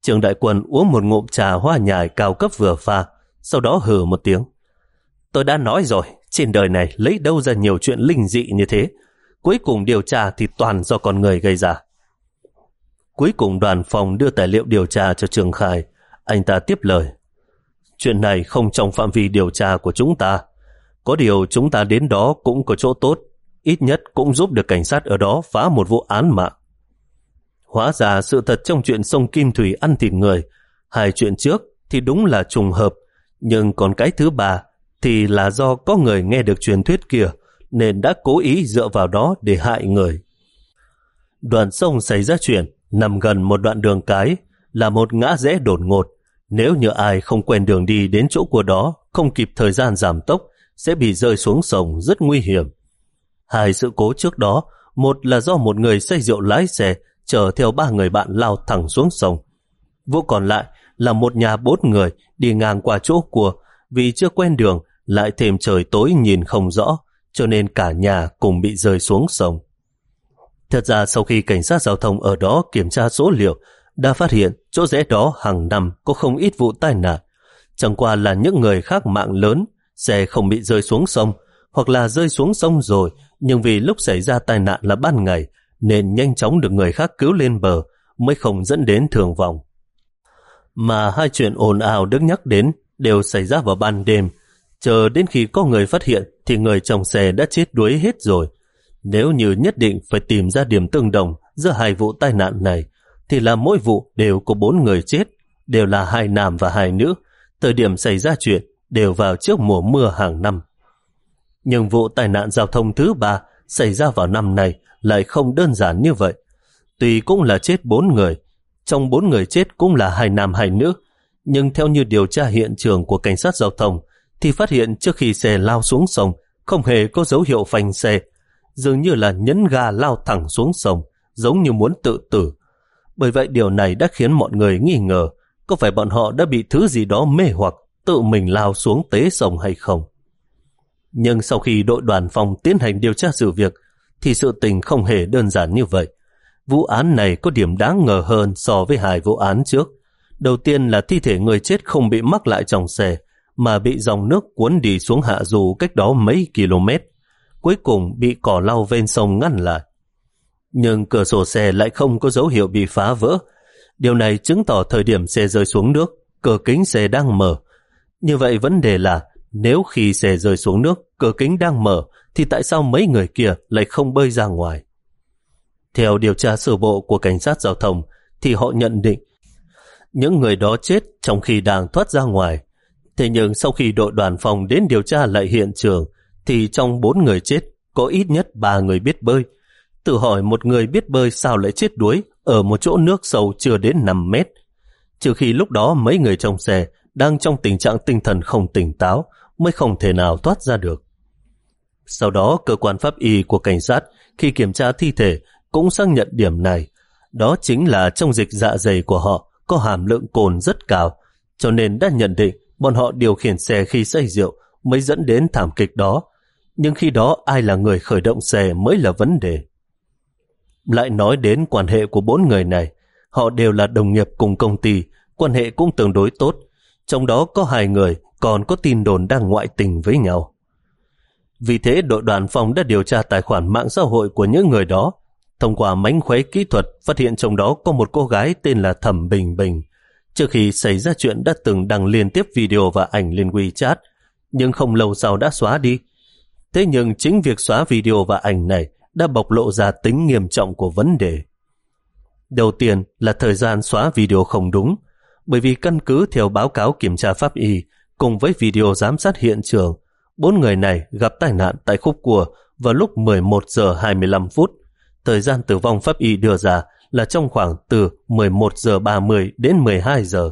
Speaker 1: Trường đại quân uống một ngụm trà hoa nhài cao cấp vừa pha, sau đó hừ một tiếng. Tôi đã nói rồi, trên đời này lấy đâu ra nhiều chuyện linh dị như thế. Cuối cùng điều tra thì toàn do con người gây ra. Cuối cùng đoàn phòng đưa tài liệu điều tra cho Trường Khai. Anh ta tiếp lời. chuyện này không trong phạm vi điều tra của chúng ta. Có điều chúng ta đến đó cũng có chỗ tốt, ít nhất cũng giúp được cảnh sát ở đó phá một vụ án mạng. Hóa ra sự thật trong chuyện sông Kim Thủy ăn thịt người, hai chuyện trước thì đúng là trùng hợp, nhưng còn cái thứ ba thì là do có người nghe được truyền thuyết kia nên đã cố ý dựa vào đó để hại người. Đoạn sông xảy ra chuyện nằm gần một đoạn đường cái là một ngã rẽ đột ngột. Nếu như ai không quen đường đi đến chỗ của đó, không kịp thời gian giảm tốc, sẽ bị rơi xuống sông rất nguy hiểm. Hai sự cố trước đó, một là do một người say rượu lái xe chở theo ba người bạn lao thẳng xuống sông. Vụ còn lại là một nhà bốn người đi ngang qua chỗ của vì chưa quen đường lại thêm trời tối nhìn không rõ cho nên cả nhà cùng bị rơi xuống sông. Thật ra sau khi cảnh sát giao thông ở đó kiểm tra số liệu, đã phát hiện chỗ rẽ đó hàng năm có không ít vụ tai nạn. Chẳng qua là những người khác mạng lớn, xe không bị rơi xuống sông, hoặc là rơi xuống sông rồi, nhưng vì lúc xảy ra tai nạn là ban ngày, nên nhanh chóng được người khác cứu lên bờ, mới không dẫn đến thường vong. Mà hai chuyện ồn ào được nhắc đến đều xảy ra vào ban đêm. Chờ đến khi có người phát hiện thì người trong xe đã chết đuối hết rồi. Nếu như nhất định phải tìm ra điểm tương đồng giữa hai vụ tai nạn này thì là mỗi vụ đều có bốn người chết, đều là hai nam và hai nữ. Thời điểm xảy ra chuyện đều vào trước mùa mưa hàng năm. Nhưng vụ tai nạn giao thông thứ ba xảy ra vào năm này lại không đơn giản như vậy. Tuy cũng là chết bốn người, trong bốn người chết cũng là hai nam hai nữ, nhưng theo như điều tra hiện trường của cảnh sát giao thông thì phát hiện trước khi xe lao xuống sông không hề có dấu hiệu phanh xe, dường như là nhấn ga lao thẳng xuống sông, giống như muốn tự tử. Bởi vậy điều này đã khiến mọi người nghi ngờ có phải bọn họ đã bị thứ gì đó mê hoặc tự mình lao xuống tế sông hay không. Nhưng sau khi đội đoàn phòng tiến hành điều tra sự việc thì sự tình không hề đơn giản như vậy. Vụ án này có điểm đáng ngờ hơn so với hai vụ án trước. Đầu tiên là thi thể người chết không bị mắc lại trong xe, mà bị dòng nước cuốn đi xuống hạ dù cách đó mấy km. Cuối cùng bị cỏ lau ven sông ngăn lại. Nhưng cửa sổ xe lại không có dấu hiệu bị phá vỡ. Điều này chứng tỏ thời điểm xe rơi xuống nước, cửa kính xe đang mở. Như vậy vấn đề là nếu khi xe rơi xuống nước, cửa kính đang mở, thì tại sao mấy người kia lại không bơi ra ngoài? Theo điều tra sơ bộ của cảnh sát giao thông, thì họ nhận định những người đó chết trong khi đang thoát ra ngoài. Thế nhưng sau khi đội đoàn phòng đến điều tra lại hiện trường, thì trong bốn người chết có ít nhất ba người biết bơi. Tự hỏi một người biết bơi sao lại chết đuối ở một chỗ nước sâu chưa đến 5 mét. Trừ khi lúc đó mấy người trong xe đang trong tình trạng tinh thần không tỉnh táo mới không thể nào thoát ra được. Sau đó, cơ quan pháp y của cảnh sát khi kiểm tra thi thể cũng xác nhận điểm này. Đó chính là trong dịch dạ dày của họ có hàm lượng cồn rất cao, cho nên đã nhận định bọn họ điều khiển xe khi say rượu mới dẫn đến thảm kịch đó. Nhưng khi đó ai là người khởi động xe mới là vấn đề. Lại nói đến quan hệ của bốn người này, họ đều là đồng nghiệp cùng công ty, quan hệ cũng tương đối tốt. Trong đó có hai người còn có tin đồn đang ngoại tình với nhau. Vì thế đội đoàn phòng đã điều tra tài khoản mạng xã hội của những người đó. Thông qua mánh khuấy kỹ thuật phát hiện trong đó có một cô gái tên là Thẩm Bình Bình. Trước khi xảy ra chuyện đã từng đăng liên tiếp video và ảnh lên WeChat, nhưng không lâu sau đã xóa đi. Thế nhưng chính việc xóa video và ảnh này đã bộc lộ ra tính nghiêm trọng của vấn đề. Đầu tiên là thời gian xóa video không đúng, bởi vì căn cứ theo báo cáo kiểm tra pháp y cùng với video giám sát hiện trường, bốn người này gặp tai nạn tại khúc cua vào lúc 11 giờ 25 phút. Thời gian tử vong pháp y đưa ra là trong khoảng từ 11 giờ 30 đến 12 giờ.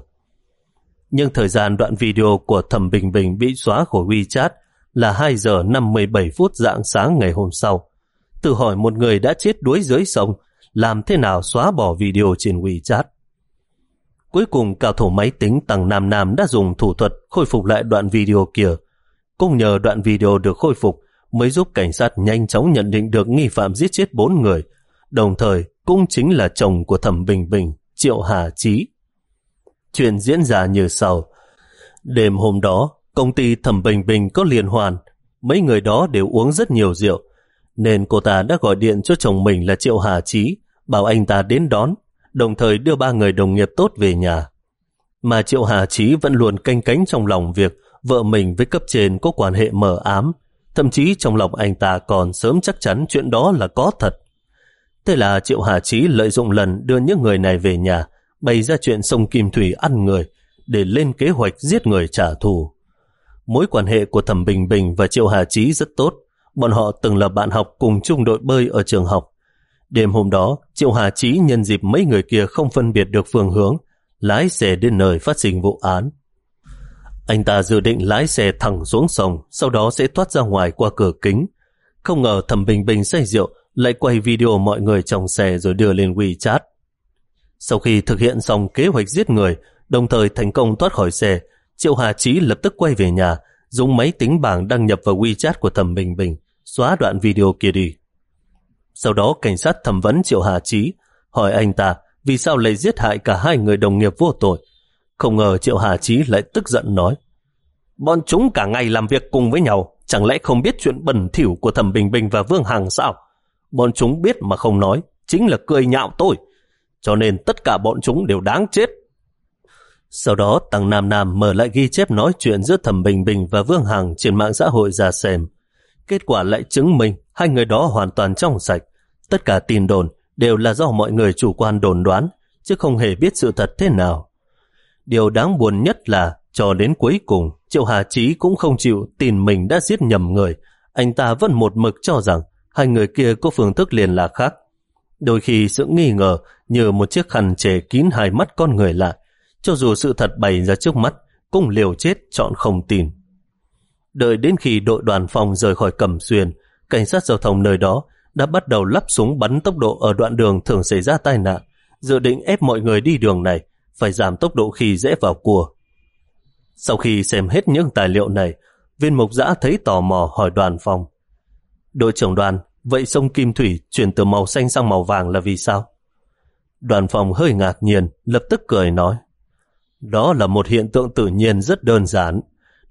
Speaker 1: Nhưng thời gian đoạn video của Thẩm Bình Bình bị xóa khỏi WeChat là 2 giờ 57 phút dạng sáng ngày hôm sau. Tự hỏi một người đã chết đuối dưới sông, làm thế nào xóa bỏ video trên WeChat? Cuối cùng cao thủ máy tính Tăng Nam Nam đã dùng thủ thuật khôi phục lại đoạn video kia. Cũng nhờ đoạn video được khôi phục mới giúp cảnh sát nhanh chóng nhận định được nghi phạm giết chết bốn người, đồng thời cũng chính là chồng của Thẩm Bình Bình, Triệu Hà Chí. Chuyện diễn ra như sau. Đêm hôm đó, công ty Thẩm Bình Bình có liên hoàn, mấy người đó đều uống rất nhiều rượu, nên cô ta đã gọi điện cho chồng mình là Triệu Hà Chí, bảo anh ta đến đón đồng thời đưa ba người đồng nghiệp tốt về nhà. Mà Triệu Hà Chí vẫn luôn canh cánh trong lòng việc vợ mình với cấp trên có quan hệ mờ ám, thậm chí trong lòng anh ta còn sớm chắc chắn chuyện đó là có thật. Thế là Triệu Hà Chí lợi dụng lần đưa những người này về nhà, bày ra chuyện sông Kim Thủy ăn người, để lên kế hoạch giết người trả thù. Mối quan hệ của Thẩm Bình Bình và Triệu Hà Chí rất tốt, bọn họ từng là bạn học cùng chung đội bơi ở trường học. Đêm hôm đó, Triệu Hà Chí nhân dịp mấy người kia không phân biệt được phương hướng, lái xe đến nơi phát sinh vụ án. Anh ta dự định lái xe thẳng xuống sông, sau đó sẽ thoát ra ngoài qua cửa kính. Không ngờ Thẩm Bình Bình say rượu, lại quay video mọi người trong xe rồi đưa lên WeChat. Sau khi thực hiện xong kế hoạch giết người, đồng thời thành công thoát khỏi xe, Triệu Hà Chí lập tức quay về nhà, dùng máy tính bảng đăng nhập vào WeChat của Thẩm Bình Bình, xóa đoạn video kia đi. Sau đó cảnh sát thẩm vấn Triệu Hà Chí, hỏi anh ta vì sao lại giết hại cả hai người đồng nghiệp vô tội. Không ngờ Triệu Hà Chí lại tức giận nói, bọn chúng cả ngày làm việc cùng với nhau, chẳng lẽ không biết chuyện bẩn thỉu của Thẩm Bình Bình và Vương Hằng sao? Bọn chúng biết mà không nói, chính là cười nhạo tôi. Cho nên tất cả bọn chúng đều đáng chết. Sau đó Tăng Nam Nam mở lại ghi chép nói chuyện giữa Thẩm Bình Bình và Vương Hằng trên mạng xã hội ra xem. Kết quả lại chứng minh hai người đó hoàn toàn trong sạch. Tất cả tin đồn đều là do mọi người chủ quan đồn đoán, chứ không hề biết sự thật thế nào. Điều đáng buồn nhất là cho đến cuối cùng, Triệu Hà Chí cũng không chịu tin mình đã giết nhầm người. Anh ta vẫn một mực cho rằng hai người kia có phương thức liên lạc khác. Đôi khi sự nghi ngờ như một chiếc khăn che kín hai mắt con người lại, cho dù sự thật bày ra trước mắt, cũng liều chết chọn không tin. Đợi đến khi đội đoàn phòng rời khỏi Cẩm Xuyên, cảnh sát giao thông nơi đó đã bắt đầu lắp súng bắn tốc độ ở đoạn đường thường xảy ra tai nạn, dự định ép mọi người đi đường này phải giảm tốc độ khi dễ vào cua. Sau khi xem hết những tài liệu này, viên mục giã thấy tò mò hỏi đoàn phòng. Đội trưởng đoàn, vậy sông Kim Thủy chuyển từ màu xanh sang màu vàng là vì sao? Đoàn phòng hơi ngạc nhiên, lập tức cười nói. Đó là một hiện tượng tự nhiên rất đơn giản.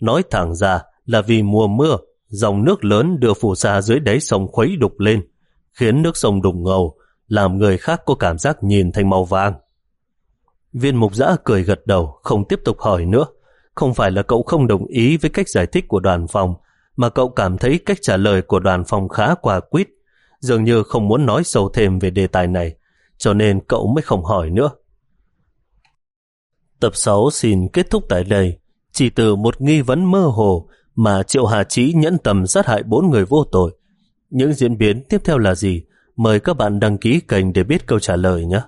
Speaker 1: Nói thẳng ra là vì mùa mưa, dòng nước lớn đưa phù sa dưới đáy sông khuấy đục lên, khiến nước sông đục ngầu, làm người khác có cảm giác nhìn thành màu vàng. Viên mục giã cười gật đầu, không tiếp tục hỏi nữa. Không phải là cậu không đồng ý với cách giải thích của đoàn phòng, mà cậu cảm thấy cách trả lời của đoàn phòng khá quả quýt, dường như không muốn nói sâu thêm về đề tài này, cho nên cậu mới không hỏi nữa. Tập 6 xin kết thúc tại đây. Chỉ từ một nghi vấn mơ hồ mà Triệu Hà Chí nhẫn tầm sát hại bốn người vô tội. Những diễn biến tiếp theo là gì? Mời các bạn đăng ký kênh để biết câu trả lời nhé.